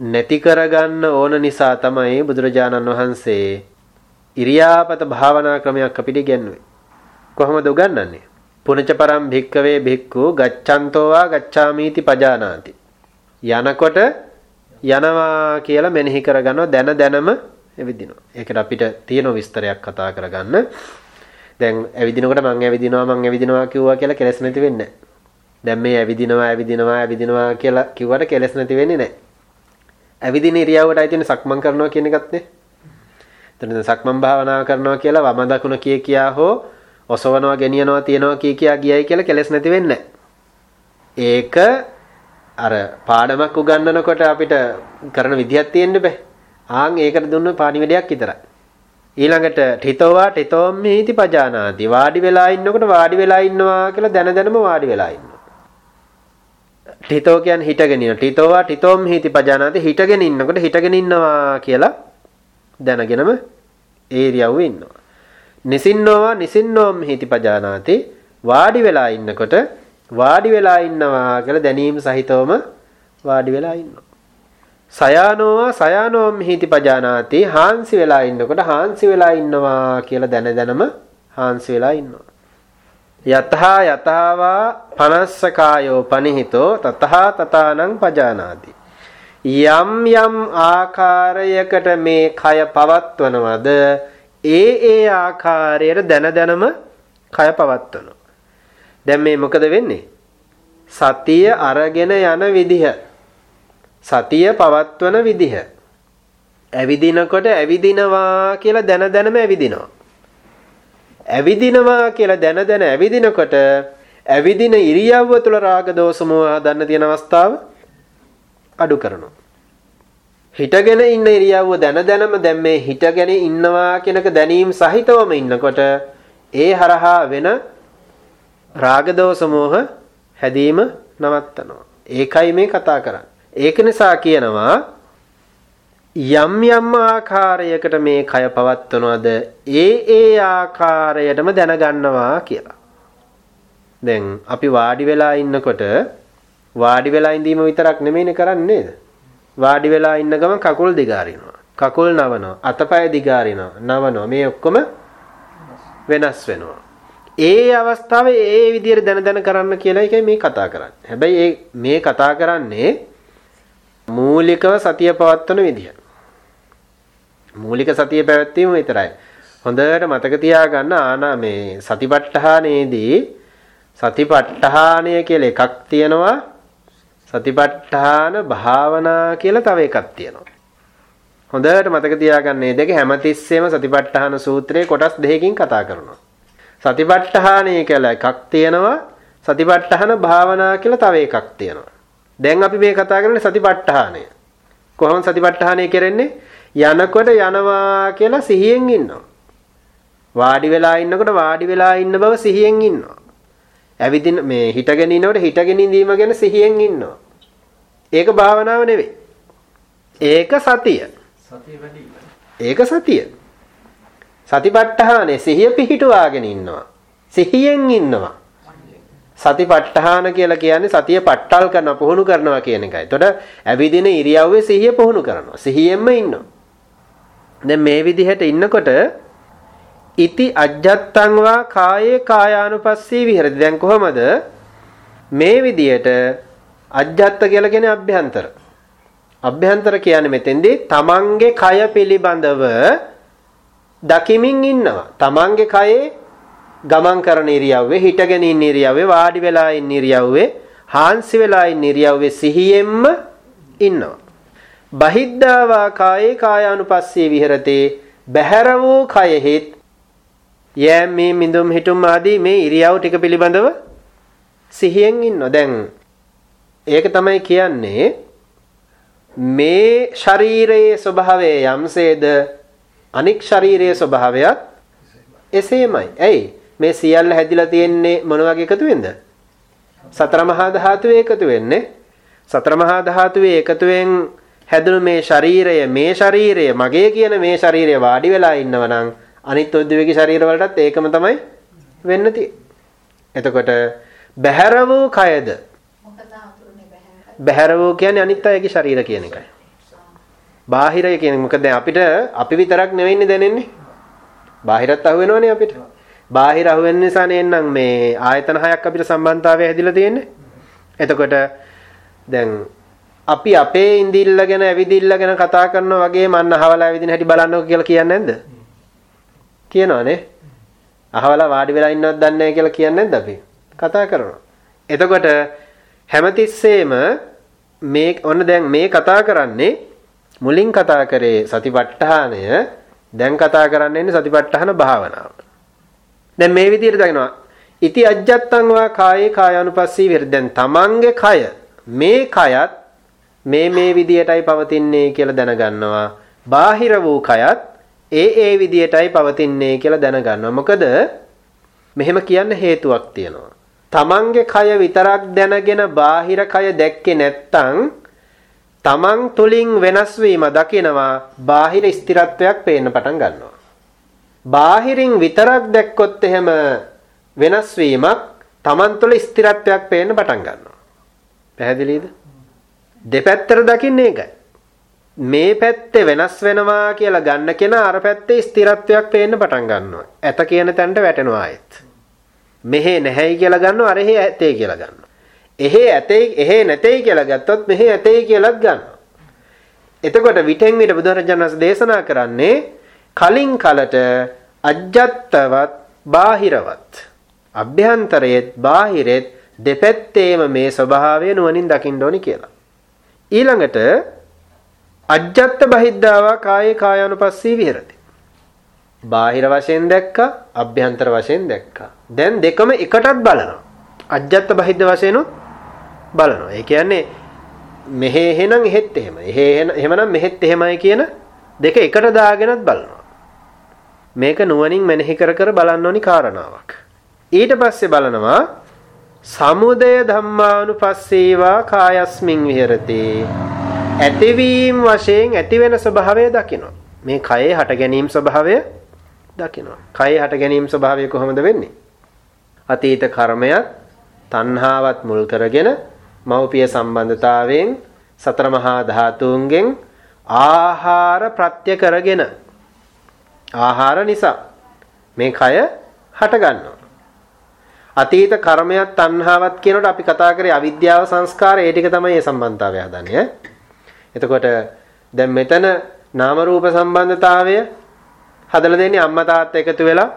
නැති කරගන්න ඕන නිසා තමයි බුදුරජාණන් වහන්සේ ඉරියාපත භාවනා ක්‍රමයක් අපිට ඉගෙනුවේ. කොහොමද උගන්වන්නේ? පුනච පරම් භික්කවේ භික්ඛු ගච්ඡන්තෝවා ගච්ඡාමීති පජානාති. යනකොට යනවා කියලා මෙනෙහි කරගන්නවා දැන දැනම ඇවිදිනවා. ඒකට අපිට තියෙන විස්තරයක් කතා කරගන්න. දැන් ඇවිදිනකොට මං ඇවිදිනවා මං ඇවිදිනවා කිව්වා කියලා කෙලස් නැති වෙන්නේ නැහැ. දැන් මේ ඇවිදිනවා ඇවිදිනවා ඇවිදිනවා කියලා කිව්වට කෙලස් නැති වෙන්නේ නැහැ. ඇවිදින ඉරියව්වට අයිතින සක්මන් කරනවා කියන එකත් නේ. එතන සක්මන් භාවනා කරනවා කියලා වම දකුණ කිය කියා හෝ ඔසවනවා ගෙනියනවා තියනවා කී කියා ගියයි කියලා කෙලස් නැති වෙන්නේ ඒක අර පාඩමක් උගන්වනකොට අපිට කරන විදිහක් තියෙන්න බෑ. ආන් ඒකට දුන්න පාණිවිඩයක් විතරයි. ඊළඟට ඨිතෝවා ඨිතෝම්මීති පජානාති වාඩි වෙලා ඉන්නකොට වාඩි වෙලා ඉන්නවා කියලා දැන දැනම වාඩි වෙලා ඉන්නවා. ඨිතෝ කියන්නේ හිටගෙන ඉන්න. ඨිතෝවා ඨිතෝම් හීති පජානාති හිටගෙන ඉන්නකොට හිටගෙන ඉන්නවා කියලා දැනගෙනම ඒ ඉරියව්වේ ඉන්නවා. නිසින්නෝවා නිසින්නෝම් හීති පජානාති වාඩි වෙලා ඉන්නකොට වාඩි වෙලා ඉන්නවා කියලා දැනීම සහිතවම වාඩි වෙලා ඉන්නවා. සයානෝවා සයානෝම් හීති පජානාති හාන්සි වෙලා ඉන්නකොට හාන්සි වෙලා ඉන්නවා කියලා දැන දැනම හාන්සි වෙලා ඉන්නවා. යතහා යතාවා පනස්සකායෝ පනිහිතෝ තතහා තතානං පජානාති. යම් යම් ආකාරයකට මේ කය පවත්වනවද ඒ ඒ ආකාරයට දැන දැනම කය පවත්වනවා. දැන් මේ මොකද වෙන්නේ? සතිය අරගෙන යන විදිහ. සතිය පවත්වන විදිහ. ඇවිදිනකොට ඇවිදිනවා කියලා දැන දැනම ඇවිදිනවා. ඇවිදිනවා කියලා දැන දැන ඇවිදිනකොට ඇවිදින ඉරියව්ව තුළ රාග දෝෂ මොහ හදන්න තියෙන අවස්ථාව අඩු කරනවා. හිටගෙන ඉන්න ඉරියව්ව දැන දැනම දැන් මේ හිටගෙන ඉන්නවා කියනක දැනීම සහිතවම ඉන්නකොට ඒ හරහා වෙන රාග දෝෂ මොහ හැදීම නවත්තනවා. ඒකයි මේ කතා කරන්නේ. ඒක නිසා කියනවා යම් යම් ආකාරයකට මේ කය පවත්වනවද ඒ ඒ ආකාරයටම දැනගන්නවා කියලා. දැන් අපි වාඩි වෙලා ඉන්නකොට වාඩි වෙලා ඉඳීම විතරක් නෙමෙයිනේ කරන්නේ නේද? වාඩි වෙලා ඉන්න ගමන් කකුල් දිගාරිනවා. කකුල් නවනවා. අතපය දිගාරිනවා. නවනවා. මේ ඔක්කොම වෙනස් වෙනවා. ඒ අවස්ථාවේ ඒ විදිහට දැන දැන කරන්න කියලා එකයි මේ කතා කරන්නේ. හැබැයි මේ කතා කරන්නේ මූලිකව සතිය පවත්වන විදිහ. මූලික සතිය පැවැත්වීම විතරයි. හොඳට මතක තියාගන්න ආනා මේ සතිපට්ඨානයේදී සතිපට්ඨානය කියලා එකක් තියෙනවා. සතිපට්ඨාන භාවනා කියලා තව එකක් තියෙනවා. හොඳට මතක තියාගන්න මේ දෙක හැමතිස්සෙම සතිපට්ඨාන සූත්‍රයේ කොටස් දෙකකින් කතා කරනවා. සතිපට්ඨානය කියලා එකක් තියෙනවා. සතිපට්ඨාන භාවනා කියලා තව එකක් තියෙනවා. දැන් අපි මේ කතා කරන්නේ සතිපට්ඨානය. කොහොමද සතිපට්ඨානය කරන්නේ? යනකොට යනවා කියලා සිහියෙන් ඉන්නවා. වාඩි වෙලා ඉන්නකොට වාඩි වෙලා ඉන්න බව සිහියෙන් ඉන්නවා. ඇවිදින මේ හිටගෙන ඉනකොට හිටගෙන ඉඳීම ගැන සිහියෙන් ඉන්නවා. ඒක භාවනාව නෙවෙයි. ඒක සතිය. සතිය වැඩි ඒක සතිය. සතිපට්ඨානේ සිහිය පිහිටුවාගෙන ඉන්නවා. සිහියෙන් ඉන්නවා. සතිපට්ඨාන කියලා කියන්නේ සතිය පට්ටල් කරන පුහුණු කරනවා කියන එකයි. එතකොට ඇවිදින ඉරියව්වේ සිහිය පුහුණු කරනවා. සිහියෙන්ම ඉන්නවා. දැන් මේ විදිහට ඉන්නකොට ඉති අජ්ජත්තං වා කායේ කායානුපස්සී විහෙරති. දැන් කොහමද මේ විදිහට අජ්ජත්ත කියලා කියන්නේ අභ්‍යන්තර. අභ්‍යන්තර කියන්නේ මෙතෙන්දී තමන්ගේ කය පිළිබඳව දකිමින් ඉන්නවා. තමන්ගේ කයේ ගමන් කරන ඉරියව්වේ හිටගෙන ඉන්න ඉරියව්වේ වාඩි වෙලා ඉන්න ඉරියව්වේ හාන්සි වෙලා ඉන්න ඉරියව්වේ සිහියෙන්ම ඉන්නවා. බහිද්ධාවා කායේ කායානුපස්සී විහෙරතේ බහැර වූ කයෙහිත් යෑම මේ මිදුම් හිටුම් ආදී මේ ඉරියව් ටික පිළිබඳව සිහියෙන් ඉන්නවා. දැන් ඒක තමයි කියන්නේ මේ ශරීරයේ ස්වභාවය යම්සේද අනික් ශරීරයේ ස්වභාවයත් එසේමයි. ඇයි? මේ සියල්ල හැදිලා තියෙන්නේ මොන වගේ එකතුවෙන්ද? සතර මහා ධාතුවේ එකතු වෙන්නේ. සතර මහා ධාතුවේ එකතුවෙන් හැදුණු මේ ශරීරය මේ ශරීරය මගේ කියන මේ ශරීරය වාඩි වෙලා ඉන්නව නම් අනිත් උද්දවිගේ ශරීර වලටත් ඒකම තමයි වෙන්න එතකොට බහැර වූ කයද බහැර වූ කියන්නේ අනිත් අයගේ ශරීර කියන එකයි. බාහිරය කියන්නේ මොකද දැන් අපිට අපි විතරක් නෙවෙයිනේ දැනෙන්නේ. බාහිරත් අහුවෙනවනේ අපිට. බාහිර අහුවෙන නිසා නේනම් මේ ආයතන හයක් අපිට සම්බන්ධතාවය හැදිලා තියෙන්නේ. එතකොට දැන් අපි අපේ ඉඳිල්ල ගැන ඇවිදිල්ල ගැන කතා කරනවා වගේ මන්න අහවලා ඇවිදින හැටි බලන්නකො කියලා කියන්නේ නැද්ද? කියනවානේ. අහවලා වාඩි වෙලා ඉන්නවත් දන්නේ නැහැ කියලා කියන්නේ නැද්ද අපි? කතා කරනවා. එතකොට හැමතිස්සෙම මේ ඔන්න දැන් මේ කතා කරන්නේ මුලින් කතා කරේ සතිපට්ඨානය දැන් කතා කරන්නේ සතිපට්ඨාන භාවනාව. දැන් මේ විදිහට දකිනවා. ඉති අජ්ජත්තං වා කායේ කායानुපස්සී විර දැන් තමන්ගේ කය මේ කයත් මේ මේ විදියටයි පවතින්නේ කියලා දැනගන්නවා. බාහිර වූ කයත් ඒ ඒ විදියටයි පවතින්නේ කියලා දැනගන්නවා. මොකද මෙහෙම කියන්න හේතුවක් තියෙනවා. තමන්ගේ කය විතරක් දැනගෙන බාහිර කය දැක්කේ නැත්තම් තමන් තුලින් වෙනස් වීම දකිනවා බාහිර ස්ථිරත්වයක් පේන්න පටන් ගන්නවා. බාහිරින් විතරක් දැක්කොත් එහෙම වෙනස් වීමක් තමන් තුළ ස්ථිරත්වයක් පේන්න පටන් ගන්නවා. පැහැදිලිද? දෙපැත්තට දකින්නේ ඒකයි. මේ පැත්තේ වෙනස් වෙනවා කියලා ගන්න කෙනා අර පැත්තේ ස්ථිරත්වයක් පේන්න පටන් ගන්නවා. ඇත කියන තැනට වැටෙනවා ආයෙත්. මෙහෙ නැහැයි කියලා ගන්නවා අර එහෙ ඇතේ කියලා ගන්නවා. එහෙ ඇතේ එහෙ නැතේ කියලා ගත්තොත් මෙහෙ ඇතේ කියලාත් ගන්නවා. එතකොට විටෙන් විට බුදුරජාණන් වහන්සේ දේශනා කරන්නේ කලින් කලට අජ්ජත්තවත් බාහිරවත් අභ්‍යන්තරයේත් බාහිරෙත් දෙපැත්තේම මේ ස්වභාවය නුවණින් දකින්න ඕනි කියලා. ඊළඟට අජ්ජත්ත බහිද්ධාවා කායේ කායानुපස්සී විහෙරති. බාහිර වශයෙන් දැක්කා, අභ්‍යන්තර වශයෙන් දැක්කා. දැන් දෙකම එකටත් බලනවා. අජ්ජත්ත බහිද්ධ වශයෙන් බලනවා. ඒ කියන්නේ මෙහෙ එහෙනම් එහෙත් එහෙම. එහෙ එහෙමනම් මෙහෙත් එහෙමයි කියන දෙක එකට දාගෙනත් බලනවා. මේක නුවණින් මෙනෙහි කර කර බලන්න ඕනි කාරණාවක්. ඊට පස්සේ බලනවා සමුදය ධම්මානුපස්සීවා කායස්මින් විහෙරති. ඇතිවීම වශයෙන් ඇති වෙන ස්වභාවය දකිනවා. මේ කයේ හට ගැනීම ස්වභාවය දකිනවා. කයේ හට ගැනීම ස්වභාවය කොහොමද වෙන්නේ? අතීත කර්මයක් තණ්හාවත් මුල් කරගෙන මෞපිය සම්බන්ධතාවයෙන් සතර මහා ධාතුන්ගෙන් ආහාර ප්‍රත්‍ය කරගෙන ආහාර නිසා මේ කය හට ගන්නවා. අතීත කර්මයක් තණ්හාවක් කියනකොට අපි කතා කරේ අවිද්‍යාව සංස්කාර ඒ ටික තමයි මේ සම්බන්ධතාවය හදන්නේ. එතකොට දැන් මෙතන නාම රූප සම්බන්ධතාවය හදලා දෙන්නේ අම්මා තාත්තා එකතු වෙලා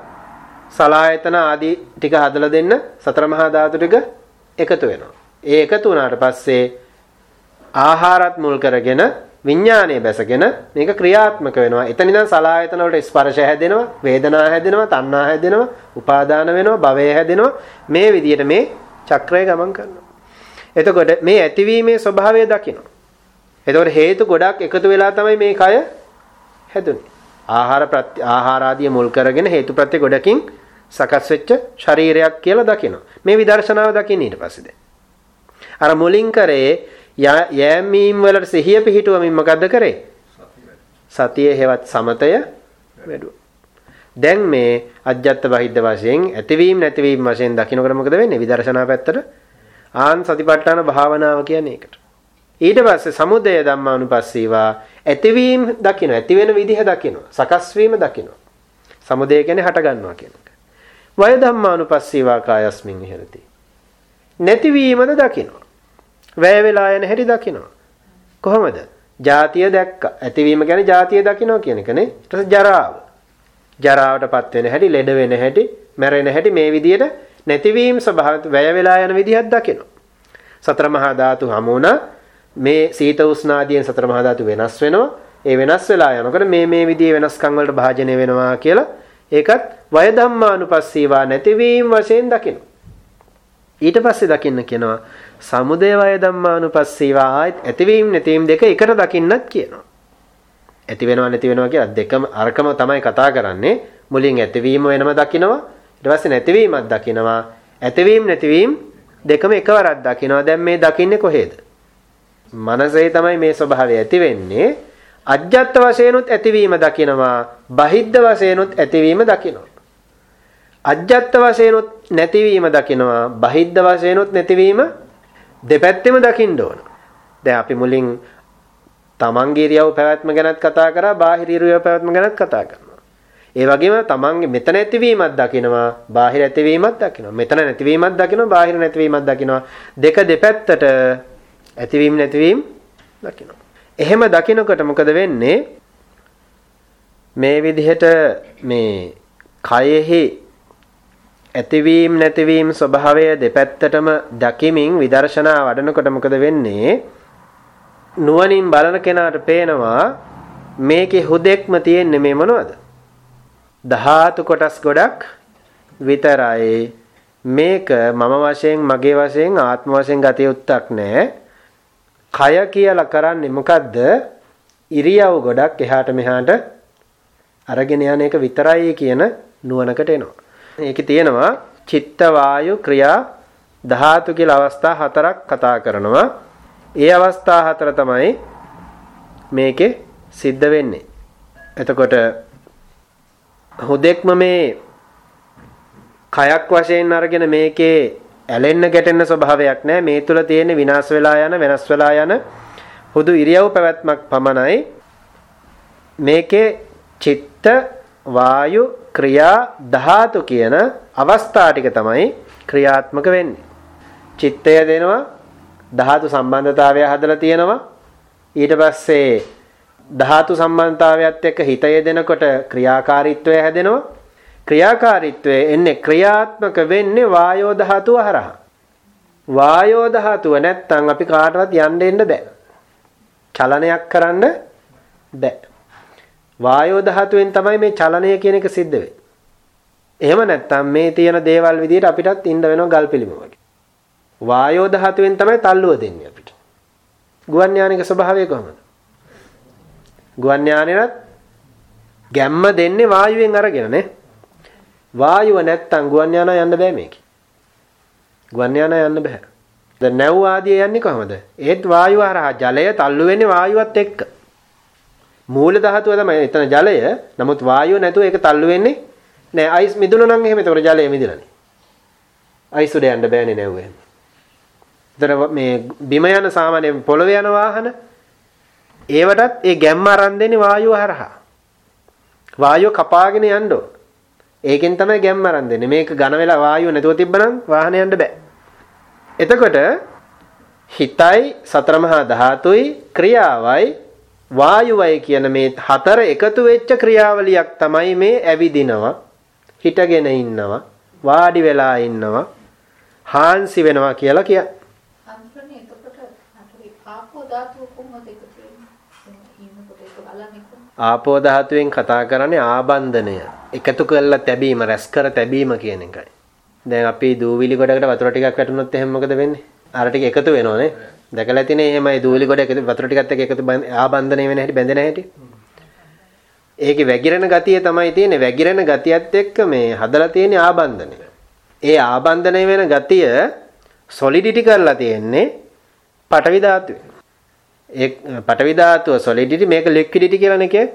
සලායතන ආදී ටික හදලා දෙන්න සතර මහා ධාතු ටික එකතු වෙනවා. ඒ එකතු වුණාට පස්සේ ආහාරත් මුල් කරගෙන විඥානය බැසගෙන මේක ක්‍රියාත්මක වෙනවා. එතන ඉඳන් සලායතන වලට ස්පර්ශ හැදෙනවා, වේදනා හැදෙනවා, තණ්හා හැදෙනවා, උපාදාන වෙනවා, භවය හැදෙනවා. මේ විදිහට මේ චක්‍රය ගමන් කරනවා. එතකොට මේ ඇතිවීමේ ස්වභාවය දකින්න. එතකොට හේතු ගොඩක් එකතු වෙලා තමයි මේ කය හැදුනේ. ආහාර ප්‍රත්‍ය ආහාර ආදිය මුල් කරගෙන හේතු ප්‍රත්‍ය ගොඩකින් සකස් වෙච්ච ශරීරයක් කියලා දකිනවා. මේ විදර්ශනාව දකින්න ඊට පස්සේ දැන්. අර මුලින් කරේ යෑමීම් වලට සිහිය පිහිටුවමින් මොකද්ද කරේ? සතිය හේවත් සමතය වැඩුවා. දැන් මේ අජ්ජත් බහිද්ද වශයෙන් ඇතිවීම නැතිවීම වශයෙන් දකින්නකොට මොකද වෙන්නේ? විදර්ශනා පැත්තට ආන් සතිපට්ඨාන භාවනාව කියන්නේ ඒකට. ඊට පස්සේ සමුදය ධම්මානුපස්සීවා ඇතිවීම දකින්න ඇති වෙන විදිහ දකින්න සකස් වීම දකින්න සමුදය කියන්නේ හට ගන්නවා කියන එක වය ධම්මානුපස්සීවා කායස්මින් විහෙරති නැතිවීමද දකින්න වැය වෙලා යන හැටි දකින්න කොහොමද? ජාතිය දැක්ක. ඇතිවීම කියන්නේ ජාතිය දකින්න කියන එකනේ ඊට පස්සේ ජරාව. ජරාවටපත් වෙන හැටි ලෙඩ වෙන හැටි මැරෙන හැටි මේ විදිහට නැතිවීම ස්වභාවය වැය වෙලා යන විදිහක් දකින්න සතර මහා ධාතු හමුණා මේ සීත උෂ්ණ ආදියෙන් සතර මහා ධාතු වෙනස් වෙනවා. ඒ වෙනස් වෙලා යනකොට මේ මේ විදිහේ වෙනස්කම් වලට භාජනය වෙනවා කියලා ඒකත් වය ධම්මානුපස්සීවා නැතිවීම වශයෙන් දකින්න. ඊට පස්සේ දකින්න කියනවා සමුදය වය ධම්මානුපස්සීවා ආයත් ඇතිවීම නැතිවීම දෙක එකට දකින්නත් කියනවා. ඇති වෙනවා නැති වෙනවා කියලා දෙකම අරකම තමයි කතා කරන්නේ. මුලින් ඇතිවීම වෙනම දකිනවා ඊට පස්සේ නැතිවීමක් දකිනවා. ඇතිවීම නැතිවීම දෙකම එකවරක් දකිනවා. දැන් මේ දකින්නේ කොහේද? මනසේ තමයි මේ ස්වභාවය ඇති වෙන්නේ. අජ්ජත් වශයෙන්ුත් ඇතිවීම දකිනවා. බහිද්ද වශයෙන්ුත් ඇතිවීම දකිනවා. අජ්ජත් වශයෙන්ුත් නැතිවීම දකිනවා. බහිද්ද වශයෙන්ුත් නැතිවීම දෙපැත්තෙම දකින්න ඕන. දැන් අපි මුලින් තමන්ගේ ඉරියව් පැවැත්ම ගැනත් කතා කරා, බාහිර ඉරියව් පැවැත්ම ගැනත් කතා කරනවා. ඒ වගේම තමන්ගේ මෙතන ඇතිවීමක් දකිනවා, බාහිර ඇතිවීමක් දකිනවා. මෙතන නැතිවීමක් දකිනවා, බාහිර නැතිවීමක් දකිනවා. දෙක දෙපැත්තට ඇතිවීම නැතිවීම දකිනවා. එහෙම දකිනකොට මොකද වෙන්නේ? මේ විදිහට මේ කයෙහි ඇතිවීම නැතිවීම ස්වභාවය දෙපැත්තටම දකිමින් විදර්ශනා වඩනකොට මොකද වෙන්නේ? නුවණින් බලන කෙනාට පේනවා මේකේ හුදෙක්ම තියෙන්නේ මේ මොනවද? ධාතු කොටස් ගොඩක් විතරයි. මේක මම වශයෙන් මගේ වශයෙන් ආත්ම වශයෙන් ගත යුත්තක් නෑ. කය කියලා කරන්නේ මොකද්ද? ඉරියව් ගොඩක් එහාට මෙහාට අරගෙන යන එක විතරයි කියන නුවණකට එනවා. ඒකේ තියෙනවා චිත්ත වායු ක්‍රියා ධාතු කියලා අවස්ථා හතරක් කතා කරනවා. ඒ අවස්ථා හතර තමයි මේකේ සිද්ධ වෙන්නේ. එතකොට හුදෙක්ම මේ කයක් වශයෙන් අරගෙන මේකේ ඇලෙන්න ගැටෙන්න ස්වභාවයක් නැහැ. මේ තුල තියෙන විනාශ වෙලා යන වෙනස් වෙලා යන හුදු ඉරියව් පැවැත්මක් පමණයි. මේකේ චිත්ත වායු ක්‍රියා ධාතු කියන අවස්ථා ටික තමයි ක්‍රියාත්මක වෙන්නේ. චිත්තය දෙනවා ධාතු සම්බන්ධතාවය හදලා තියෙනවා. ඊට පස්සේ ධාතු සම්බන්ධතාවයත් එක්ක හිත යෙදෙනකොට ක්‍රියාකාරීත්වය හැදෙනවා. ක්‍රියාකාරීත්වය එන්නේ ක්‍රියාත්මක වෙන්නේ වායෝ ධාතුව හරහා. වායෝ ධාතුව නැත්තම් අපි කාටවත් යන්න එන්න බෑ. චලනයක් කරන්න බෑ. වායෝ ධාතුවෙන් තමයි මේ චලනය කියන එක සිද්ධ වෙන්නේ. එහෙම නැත්තම් මේ තියෙන දේවල් විදිහට අපිටත් ඉන්න වෙනවා ගල් පිළිම වගේ. වායෝ ධාතුවෙන් තමයි තල්ලුව දෙන්නේ අපිට. ගුවන් යානික ස්වභාවය කොහොමද? ගුවන් යානෙරත් ගැම්ම දෙන්නේ වායුවෙන් අරගෙන නේ. වායුව නැත්තම් ගුවන් යානා යන්න බෑ මේකේ. ගුවන් යානා යන්න බෑ. දැන් නැව් ආදිය යන්නේ කොහමද? ඒත් වායුව හරහා ජලය තල්ලු වෙන්නේ වායුවත් එක්ක. මූල ධාතුව තමයි එතන ජලය. නමුත් වායුව නැතුව ඒක තල්ලු වෙන්නේ නෑ. අයිස් මිදුණා නම් එහෙම ඒතකොට ජලය මිදිලානේ. අයිස් උඩ යන්න බෑනේ නැව් එහෙම. ඒතර මේ බිම යන සාමාන්‍ය පොළවේ යන වාහන ඒවටත් ඒ ගැම්ම අරන් දෙන්නේ වායුව හරහා. වායුව කපාගෙන යන්න ඕන. ඒකෙන් තමයි ගැම්ම අරන් දෙන්නේ. මේක ඝන වෙලා වායුව නැතුව තිබ්බනම් වාහන යන්න බෑ. එතකොට හිතයි සතර මහා ධාතුයි ක්‍රියාවයි වායුවයි කියන මේ හතර එකතු වෙච්ච ක්‍රියාවලියක් තමයි මේ ඇවිදිනවා හිටගෙන ඉන්නවා වාඩි වෙලා ඉන්නවා හාන්සි වෙනවා කියලා කොහොමද? ආපෝ ධාතුවෙන් කතා කරන්නේ ආබන්ධනය. එකතු කරලා තැබීම, රැස් කර තැබීම කියන එකයි. දැන් අපි දූවිලි ගොඩකට වතුර ටිකක් වැටුනොත් එහෙනම් මොකද වෙන්නේ? අර ටික එකතු වෙනවනේ. දැකලා තිනේ එහෙමයි දූවිලි ගොඩ එකතු වතුර ටිකත් එක්ක එකතු ආබන්ධනය වෙන හැටි බැඳෙන හැටි. ඒකේ වැగిරෙන ගතිය තමයි තියෙන්නේ. වැగిරෙන ගතියත් එක්ක මේ හදලා තියෙන ආබන්ධනය. ඒ ආබන්ධනය වෙන ගතිය සොලිඩිටි කරලා තියෙන්නේ පටවි ධාතුවේ. ඒ පටවි ධාතුව සොලිඩිටි මේක ලික්විඩිටි කියලානේ කියේ.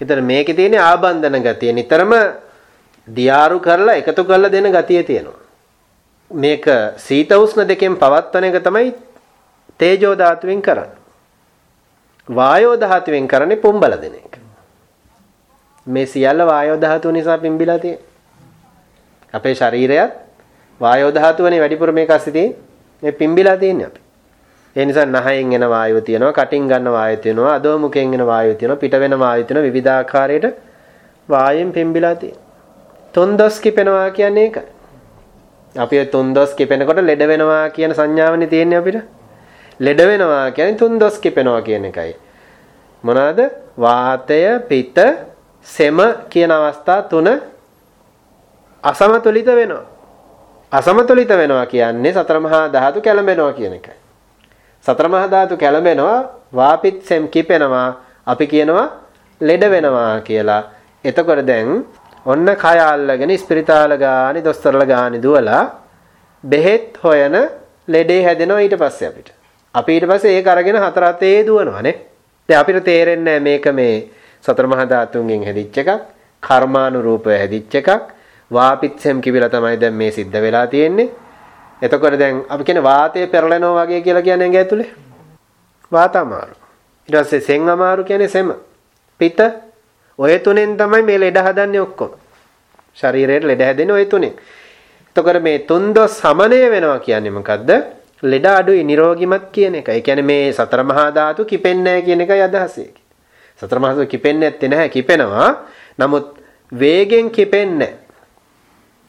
ඒතර මේකේ තියෙන ආබන්ධන ගතිය නිතරම දියාරු කරලා එකතු කරලා දෙන ගතිය තියෙනවා. මේක සීත උෂ්ණ දෙකෙන් පවත්වන එක තමයි තේජෝ ධාතුවෙන් කරන්නේ. වායෝ ධාතුවෙන් කරන්නේ පුම්බල දෙන එක. මේ සියල්ල වායෝ ධාතුව නිසා පිම්බිලා තියෙන්නේ. අපේ ශරීරයත් වායෝ ධාතුවනේ වැඩිපුර මේක ඇස්සේ මේ පිම්බිලා තියෙන්නේ අපි. ඒ නිසා නහයෙන් එන වායුව තියෙනවා, කටින් ගන්න වායුව තියෙනවා, අදෝ මුඛයෙන් එන වායුව තියෙනවා, පිට වෙන වායුව තියෙනවා, විවිධාකාරයට වායෙන් පිම්බිලා තියෙනවා. තුන්දොස් කිපෙනවා කියන්නේ ඒකයි. අපි තුන්දොස් කිපෙනකොට ලෙඩ වෙනවා කියන සංඥාවනේ තියෙන්නේ අපිට. ලෙඩ වෙනවා කියන්නේ තුන්දොස් කිපෙනවා කියන එකයි. මොනවාද? වාතය, පිත, සෙම කියන අවස්ථා තුන අසමතුලිත වෙනවා. අසමතුලිත වෙනවා කියන්නේ සතර මහා ධාතු කැළඹෙනවා කියන එකයි. සතර මහා ධාතු කැළඹෙනවා වාපිත් සෙම් කිපෙනවා අපි කියනවා ලෙඩ වෙනවා කියලා. එතකොට දැන් ඔන්න කය අල්ලගෙන ස්පිරිතාල ගානි දොස්තරලා ගානි දුවලා බෙහෙත් හොයන ලෙඩේ හැදෙනවා ඊට පස්සේ අපිට. අපි ඊට පස්සේ ඒක අරගෙන හතර අතේ දුවනවානේ. දැන් අපිට තේරෙන්නේ මේක මේ සතර මහා ධාතුන්ගෙන් හැදිච්ච එකක්, කර්මානුරූපව හැදිච්ච එකක්, වාපිත්සෙම් කිවිලා තමයි දැන් මේ සිද්ධ වෙලා තියෙන්නේ. එතකොට දැන් අපි කියන්නේ වාතය පෙරලෙනවා වගේ කියලා කියන්නේ ඇඟ ඇතුලේ. වාත අමාරු. ඊට පස්සේ සෙන් අමාරු කියන්නේ සෙම. පිත ඔය තුනෙන් තමයි මේ ලෙඩ හදන්නේ ඔක්කොම. ශරීරයට ලෙඩ හැදෙන්නේ ඔය තුනෙන්. එතකොට මේ තුන්දොස් සමනය වෙනවා කියන්නේ මොකද්ද? ලෙඩ අඩුයි නිරෝගිමත් කියන එක. ඒ කියන්නේ මේ සතර මහා ධාතු කිපෙන්නේ නැහැ කියන එකයි අදහස සතර මහා ධාතු කිපෙන්නේ නැත්තේ නැහැ කිපෙනවා. නමුත් වේගෙන් කිපෙන්නේ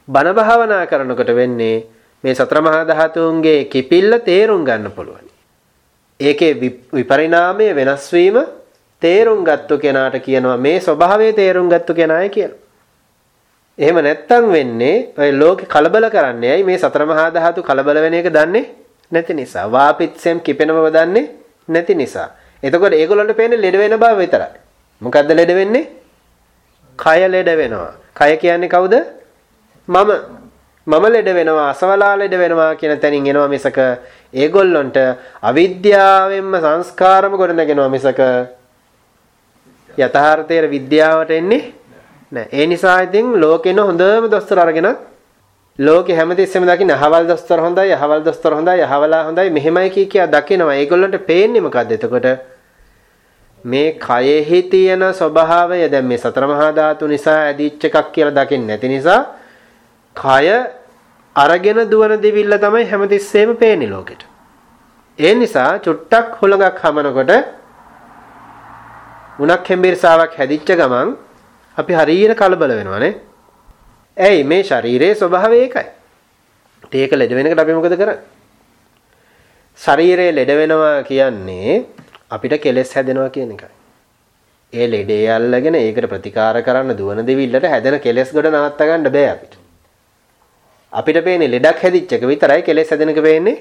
බණ භාවනා කරනකොට වෙන්නේ මේ සතර මහා ධාතුන්ගේ කිපිල්ල තේරුම් ගන්න පුළුවන්. ඒකේ විපරිණාමය වෙනස් වීම තේරුම් ගත්තු කෙනාට කියනවා මේ ස්වභාවය තේරුම් ගත්තු කෙනාය කියලා. එහෙම නැත්තම් වෙන්නේ ඔය ලෝකේ කලබල කරන්නේ ඇයි මේ සතර මහා ධාතු කලබල වෙන එක දන්නේ නැති නිසා. වාපිත්සෙම් කිපෙන බව දන්නේ නැති නිසා. එතකොට ඒගොල්ලන්ට පේන්නේ ලෙඩ වෙන බව විතරයි. මොකද්ද ලෙඩ වෙන්නේ? කය ලෙඩ වෙනවා. කය කියන්නේ කවුද? මම. මම ලෙඩ වෙනවා අසවලා ලෙඩ වෙනවා කියන තැනින් එනවා මිසක ඒගොල්ලොන්ට අවිද්‍යාවෙන්ම සංස්කාරම ගොඩනගෙනවා මිසක යථාර්ථයේ විද්‍යාවට එන්නේ නෑ. ඒ නිසා ඉතින් ලෝකෙන හොඳම දොස්තර අරගෙන ලෝකෙ හැමතිස්සෙම දකින්න අහවල් දොස්තර හොඳයි, අහවල් දොස්තර හොඳයි, අහවලා හොඳයි මෙහෙමයි කී කියා දකිනවා. ඒගොල්ලන්ට පේන්නේ මොකද්ද එතකොට? මේ කයෙහි තියෙන ස්වභාවය දැන් මේ සතර මහා ධාතු නිසා ඇදිච්ච එකක් කියලා දකින්න නැති නිසා කය අරගෙන දුවන දෙවිල්ල තමයි හැමතිස්සෙම පේන්නේ ලෝකෙට. ඒ නිසා චුට්ටක් හුලඟක් හමනකොට උණක් හෙම්බිරසාවක් හැදිච්ච ගමන් අපි හරියට කලබල වෙනවානේ. ඇයි මේ ශරීරයේ ස්වභාවය ඒකයි. ඒක ලෙඩ වෙනකොට අපි මොකද කරන්නේ? ශරීරය ලෙඩ වෙනවා කියන්නේ අපිට කෙලෙස් හැදෙනවා කියන එකයි. ඒ ලෙඩේ අල්ලගෙන ඒකට ප්‍රතිකාර කරන්න දුවන දෙවිල්ලට හැදෙන කෙලෙස් ගොඩ නවත්ත ගන්න බෑ අපිට. අපිට පේන්නේ ලෙඩක් හැදිච්ච එක විතරයි කෙලෙස් හැදෙන එක පේන්නේ.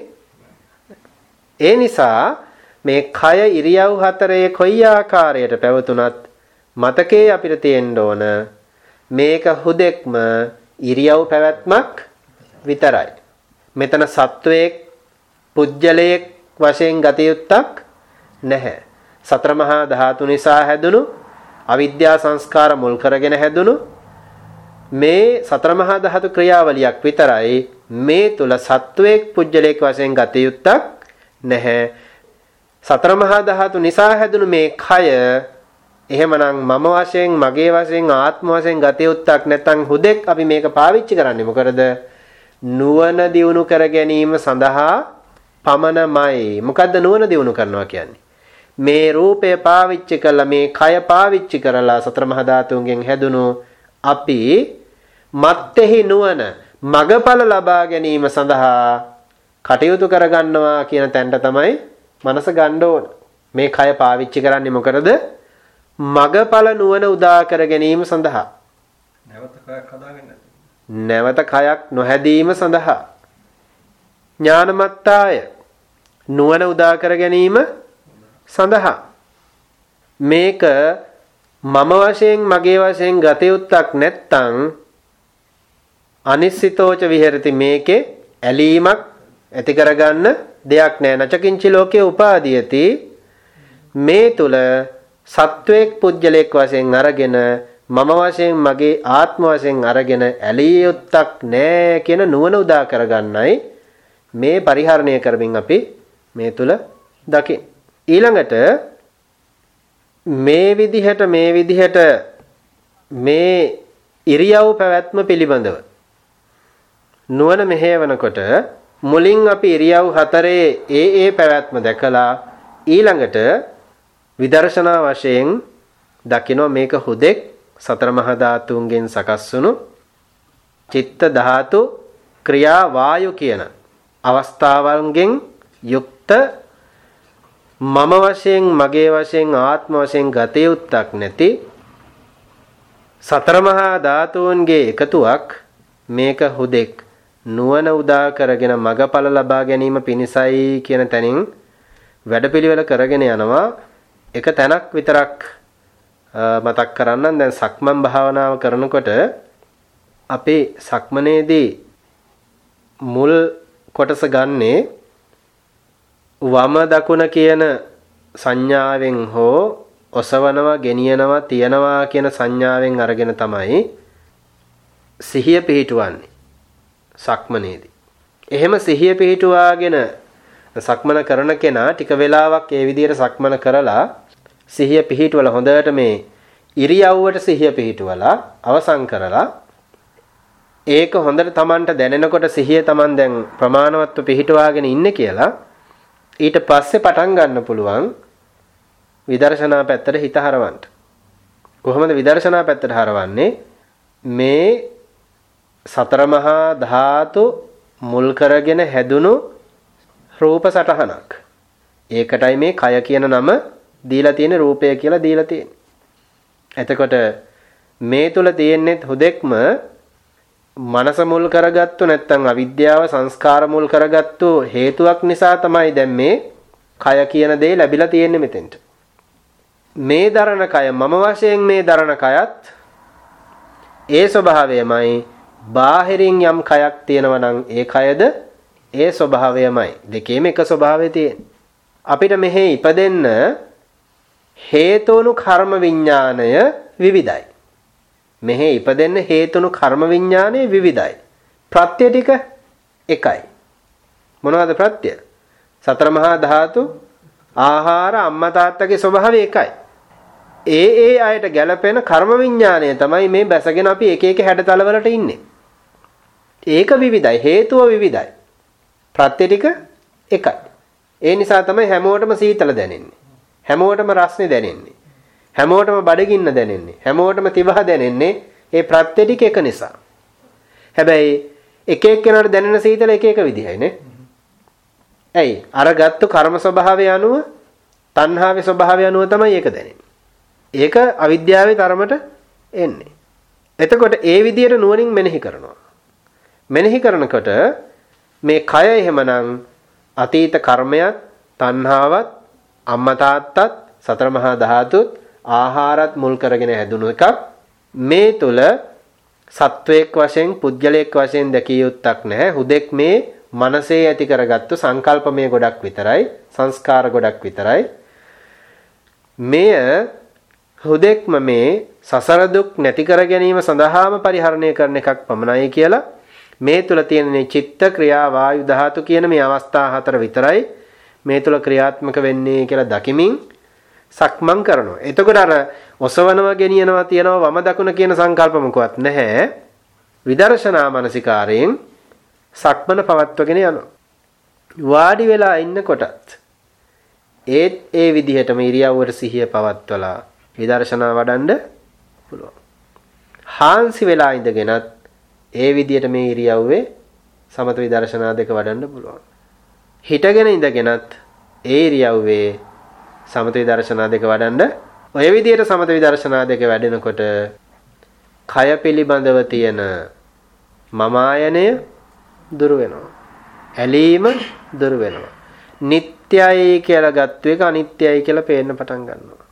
ඒ නිසා මේ කය ඉරියව් හතරේ කොයි ආකාරයට පැවතුනත් මතකයේ අපිට තියෙන්න ඕන මේක හුදෙක්ම ඉරියව් පැවැත්මක් විතරයි. මෙතන සත්වයක් පුජ්‍යලයක් වශයෙන් ගත යුත්තක් නැහැ. සතර මහා ධාතු නිසා හැදුණු අවිද්‍යා සංස්කාර මුල් කරගෙන හැදුණු මේ සතර මහා ධාතු ක්‍රියාවලියක් විතරයි මේ තුල සත්වයක් පුජ්‍යලයක් වශයෙන් ගත යුත්තක් නැහැ. සතර මහා ධාතු නිසා හැදුණු මේ කය එහෙමනම් මම වශයෙන් මගේ වශයෙන් ආත්ම වශයෙන් ගත යුත්තක් නැත්නම් හුදෙක් අපි මේක පාවිච්චි කරන්නේ මොකද නුවණ දියුණු කර ගැනීම සඳහා පමණමයි මොකද්ද නුවණ දියුණු කරනවා කියන්නේ මේ රූපය පාවිච්චි කරලා මේ කය පාවිච්චි කරලා සතර මහා ධාතුන්ගෙන් හැදුණු අපි මත්ෙහි නුවණ මගඵල ලබා ගැනීම සඳහා කටයුතු කරගන්නවා කියන තැනට තමයි මනස ගන්න ඕන. මේ කය පාවිච්චි කරන්නේ මොකටද? මගඵල නුවණ උදා කර ගැනීම සඳහා. නැවත කයක් නොහැදීම සඳහා. ඥානමත්තාය නුවණ උදා කර ගැනීම සඳහා. මේක මම වශයෙන් මගේ වශයෙන් ගත යුත්තක් නැත්තම් අනිශ්චිතෝච විහෙරති මේකේ ඇලීමක් ඇති කරගන්න දෙයක් නෑ නචකින්චි ලෝකේ උපාදීයති මේ තුල සත්වයක් පුජ්‍යලයක් වශයෙන් අරගෙන මම වශයෙන් මගේ ආත්ම වශයෙන් අරගෙන ඇලිය යුත්තක් නෑ කියන නුවණ උදා කරගන්නයි මේ පරිහරණය කරමින් අපි මේ තුල දකින්. ඊළඟට මේ විදිහට මේ විදිහට මේ ඉරියව් පැවැත්ම පිළිබඳව. නුවණ මෙහෙයවනකොට මුලින් අපි ඉරියව් හතරේ ඒ ඒ පැවැත්ම දැකලා ඊළඟට විදර්ශනා වශයෙන් දකිනවා මේක හුදෙක් සතර මහා ධාතුන්ගෙන් සකස් වුණු චිත්ත ධාතු ක්‍රියා වායු කියන අවස්ථාවන්ගෙන් යුක්ත මම වශයෙන් මගේ වශයෙන් ආත්ම වශයෙන් ගත යුත්තක් නැති සතර මහා ධාතුන්ගේ එකතුවක් මේක හුදෙක් නුවණ උදා කරගෙන මගඵල ලබා ගැනීම පිණිසයි කියන තැනින් වැඩපිළිවෙල කරගෙන යනවා. එක තැනක් විතරක් මතක් කරන්නම් දැන් සක්මන් භාවනාව කරනකොට අපේ සක්මනේදී මුල් කොටස ගන්නේ වම දකුණ කියන සංඥාවෙන් හෝ ඔසවනවා ගෙනියනවා තියනවා කියන සංඥාවෙන් අරගෙන තමයි සිහිය පිහිටුවන්නේ සක්මනේදී. එහෙම සිහිය පිහිටුවාගෙන සක්මන කරන කෙනා ටික වෙලාවක් ඒ විදිහට සක්මන කරලා සිහිය පිහිටුවල හොඳට මේ ඉරියව්වට සිහිය පිහිටුවලා අවසන් කරලා ඒක හොඳට Tamanට දැනෙනකොට සිහිය Taman දැන් ප්‍රමාණවත්ව පිහිටුවාගෙන ඉන්නේ කියලා ඊට පස්සේ පටන් ගන්න පුළුවන් විදර්ශනා පැත්තට හිත හරවන්න. කොහොමද විදර්ශනා පැත්තට හරවන්නේ? මේ සතර මහා ධාතු මුල් කරගෙන හැදුණු රූප සටහනක්. ඒකටයි මේ කය කියන නම දීලා තියෙන රූපය කියලා දීලා තියෙන්නේ. එතකොට මේ තුල තියෙන්නේ හුදෙක්ම මනස මුල් කරගත්තු නැත්නම් අවිද්‍යාව සංස්කාර මුල් කරගත්තු හේතුවක් නිසා තමයි දැන් මේ කය කියන දේ ලැබිලා තියෙන්නේ මෙතෙන්ට. මේ දරණ කය මම වශයෙන් මේ දරණ කයත් ඒ ස්වභාවයමයි බාහිරින් යම් කයක් තියෙනවා නම් ඒ කයද ඒ ස්වභාවයමයි. දෙකේම එක ස්වභාවය තියෙන්නේ. අපිට මෙහි ඉපදෙන්න හේතුණු කර්ම විඥාණය විවිධයි. මෙහි ඉපදෙන්න හේතුණු කර්ම විඥාණය විවිධයි. ප්‍රත්‍ය ටික එකයි. මොනවද ප්‍රත්‍ය? සතර මහා ධාතු ආහාර අම්මා තාත්තගේ ස්වභාවය එකයි. ඒ ඒ අයට ගැළපෙන කර්ම විඥාණය තමයි මේ බැසගෙන අපි එක එක හැඩතල වලට ඉන්නේ. ඒක විවිධයි හේතුව විවිධයි. ප්‍රත්‍ය ටික එකයි. ඒ නිසා තමයි හැමෝටම සීතල දැනෙන්නේ. හැමෝටම රස්නේ දැනෙන්නේ. හැමෝටම බඩගින්න දැනෙන්නේ. හැමෝටම තිබහ දැනෙන්නේ ඒ ප්‍රත්‍ය ටික එක නිසා. හැබැයි එක එක්කෙනාට දැනෙන සීතල එක එක විදිහයි නේ. ඇයි? අර ගත්තු කර්ම ස්වභාවය අනුව තණ්හාවේ ස්වභාවය අනුව තමයි ඒක දැනෙන්නේ. ඒක අවිද්‍යාවේ තරමට එන්නේ. එතකොට ඒ විදිහට නුවණින් මෙනෙහි කරනවා. මෙනෙහි කරනකොට මේ කය එහෙමනම් අතීත කර්මයක්, තණ්හාවත්, අම්මා තාත්තත්, සතර මහා ධාතුත්, ආහාරත් මුල් කරගෙන හැදුණු එකක්. මේ තුල සත්වයක් වශයෙන්, පුජ්‍යලයක් වශයෙන් දැකිය යුත්තක් නැහැ. හුදෙක් මේ මනසේ ඇති කරගත්තු සංකල්පමය ගොඩක් විතරයි, සංස්කාර ගොඩක් විතරයි. මෙය හුදෙක්ම මේ සසර දුක් නැති කර ගැනීම සඳහාම පරිහරණය කරන එකක් පමණයි කියලා මේ තුල තියෙන චිත්ත ක්‍රියා වායු ධාතු කියන මේ අවස්ථා හතර විතරයි මේ තුල ක්‍රියාත්මක වෙන්නේ කියලා දකිමින් සක්මන් කරනවා. එතකොට අර ඔසවනවා ගෙනියනවා තියනවා වම දකුණ කියන සංකල්ප මොකවත් නැහැ. විදර්ශනා මානසිකාරයෙන් සක්මන පවත්වගෙන යනවා. වාඩි වෙලා ඉන්නකොටත් ඒත් ඒ විදිහටම ඉරියව්වට සිහිය පවත්වලා විදර්ශනා වඩන්න පුළුවන්. හාන්සි වෙලා ඉඳගෙනත් ඒ විදිහට මේ ඉරියව්වේ සමත විදර්ශනා දෙක වඩන්න පුළුවන්. හිටගෙන ඉඳගෙනත් ඒ ඉරියව්වේ සමත විදර්ශනා දෙක වඩන්න ඔය විදිහට සමත විදර්ශනා දෙක වැඩෙනකොට කය පිළිබඳව තියෙන මමායනය දුර වෙනවා. ඇලීම දුර වෙනවා. නිට්ටයයි කියලා ගත්ත එක අනිත්‍යයි කියලා පේන්න පටන් ගන්නවා.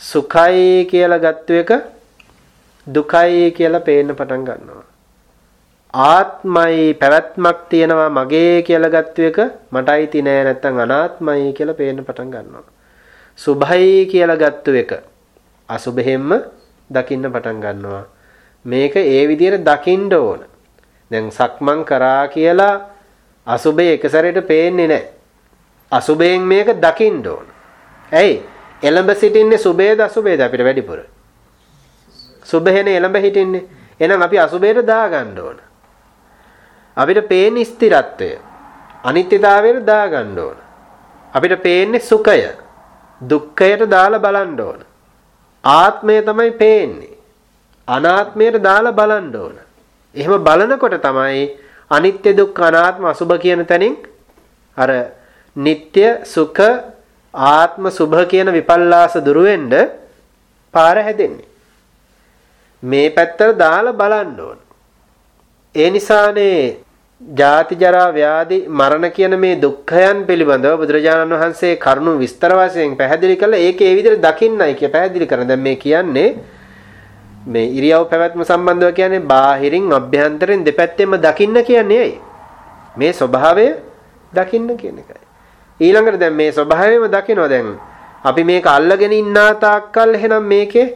සුඛයි කියලා ගත්ත එක දුකයි කියලා පේන්න පටන් ගන්නවා. ආත්මයි පැවැත්මක් තියෙනවා මගේ කියලා ගත්ත එක මටයි ති නෑ නැත්තම් අනාත්මයි කියලා පේන්න පටන් ගන්නවා. සුභයි කියලා ගත්ත එක අසුභෙම්ම දකින්න පටන් ගන්නවා. මේක ඒ විදිහට දකින්න ඕන. දැන් සක්මන් කරා කියලා අසුභය එක සැරේට පේන්නේ නැහැ. අසුභයෙන් මේක දකින්න ඕන. ඇයි? එළඹ සිටින්නේ සුභේද අසුභේද අපිට වැඩිපුර. සුභේනේ එළඹ හිටින්නේ. එහෙනම් අපි අසුභයට දාගන්න ඕන. අපිට පේන්නේ ස්ථිරත්වය. අනිත්‍යතාවයට දාගන්න ඕන. අපිට පේන්නේ සුඛය. දුක්ඛයට දාලා බලන්න ඕන. ආත්මය තමයි පේන්නේ. අනාත්මයට දාලා බලන්න ඕන. එහෙම බලනකොට තමයි අනිත්‍ය දුක්ඛ අනාත්ම අසුභ කියන තැනින් අර නিত্য සුඛ ආත්ම සුභ කියන විපල්ලාස දුරු වෙන්න පාර හැදෙන්නේ. මේ පැත්තට දාලා බලන්න ඕන. ඒ නිසානේ ජාති ජරා ව්‍යාධි මරණ කියන මේ දුක්ඛයන් පිළිබඳව බුදුරජාණන් වහන්සේ කරුණු විස්තර වශයෙන් පැහැදිලි කළා. ඒක ඒ විදිහට දකින්නයි කිය පැහැදිලි කරන. දැන් මේ කියන්නේ මේ ඉරියව් පැවැත්ම සම්බන්ධව කියන්නේ බාහිරින් අභ්‍යන්තරෙන් දෙපැත්තෙම දකින්න කියන්නේ ඇයි? මේ ස්වභාවය දකින්න කියන එකයි. ඊළඟට දැන් මේ ස්වභාවයම දකිනවා දැන් අපි මේක අල්ලගෙන ඉන්නා තාක්කල් එහෙනම් මේකේ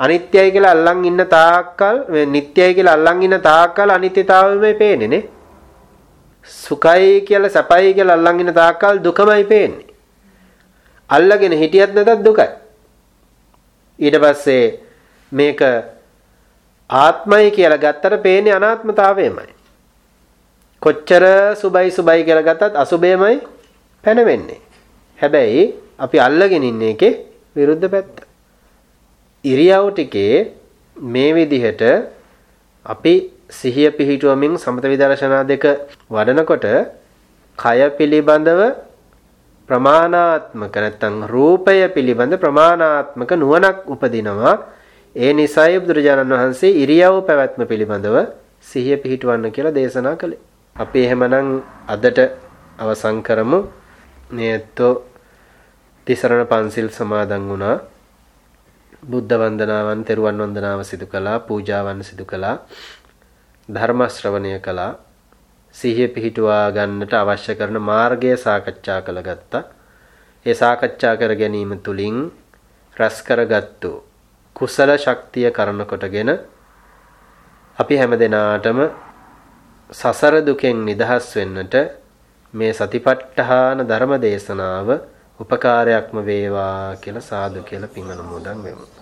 අනිත්‍යයි කියලා අල්ලන් ඉන්න තාක්කල් මේ නිට්ටයයි කියලා අල්ලන් ඉන්න තාක්කල් අනිත්‍යතාවයමයි පේන්නේ නේ සුඛයි කියලා සැපයි කියලා අල්ලන් ඉන්න තාක්කල් දුකමයි පේන්නේ අල්ලගෙන හිටියත් නැතත් දුකයි ඊට පස්සේ මේක ආත්මයි කියලා ගත්තට පේන්නේ අනාත්මතාවයමයි කොච්චර සුබයි සුබයි කියලා ගත්තත් අසුබයමයි පැනවෙන්නේ. හැබැයි අපි අල්ලගෙන ඉන්නේ එකේ විරුද්ධ පැත්ත. ඉරියව් ටිකේ මේ විදිහට අපි සිහිය පිහිටුවමින් සමත විදර්ශනා දෙක වඩනකොට කය පිළිබඳව ප්‍රමාණාත්මක නැත්නම් රූපය පිළිබඳ ප්‍රමාණාත්මක නුවණක් උපදිනවා. ඒ නිසායි බුදුරජාණන් වහන්සේ ඉරියව් පැවැත්ම පිළිබඳව සිහිය පිහිටවන්න කියලා දේශනා කළේ. අපි එහෙමනම් අදට අවසන් කරමු. මේ ඇත්තෝ තිසරණ පන්සිල් සමාදන් වුණා. බුද්ධ වන්දනාවන්, තෙරුවන් වන්දනාව සිදු කළා, පූජාවන් සිදු කළා. ධර්ම ශ්‍රවණය කළා. සිහිය පිහිටුවා ගන්නට අවශ්‍ය කරන මාර්ගය සාකච්ඡා කළගත්තා. ඒ සාකච්ඡා කර ගැනීම තුලින් රැස් කරගත්තු කුසල ශක්තිය කරන කොටගෙන අපි හැමදෙනාටම සසර දුකෙන් නිදහස් වෙන්නට මේ සතිපට්ඨාන ධර්ම දේශනාව උපකාරයක්ම වේවා කියලා සාදු කියලා පින් අනුමෝදන් වෙමු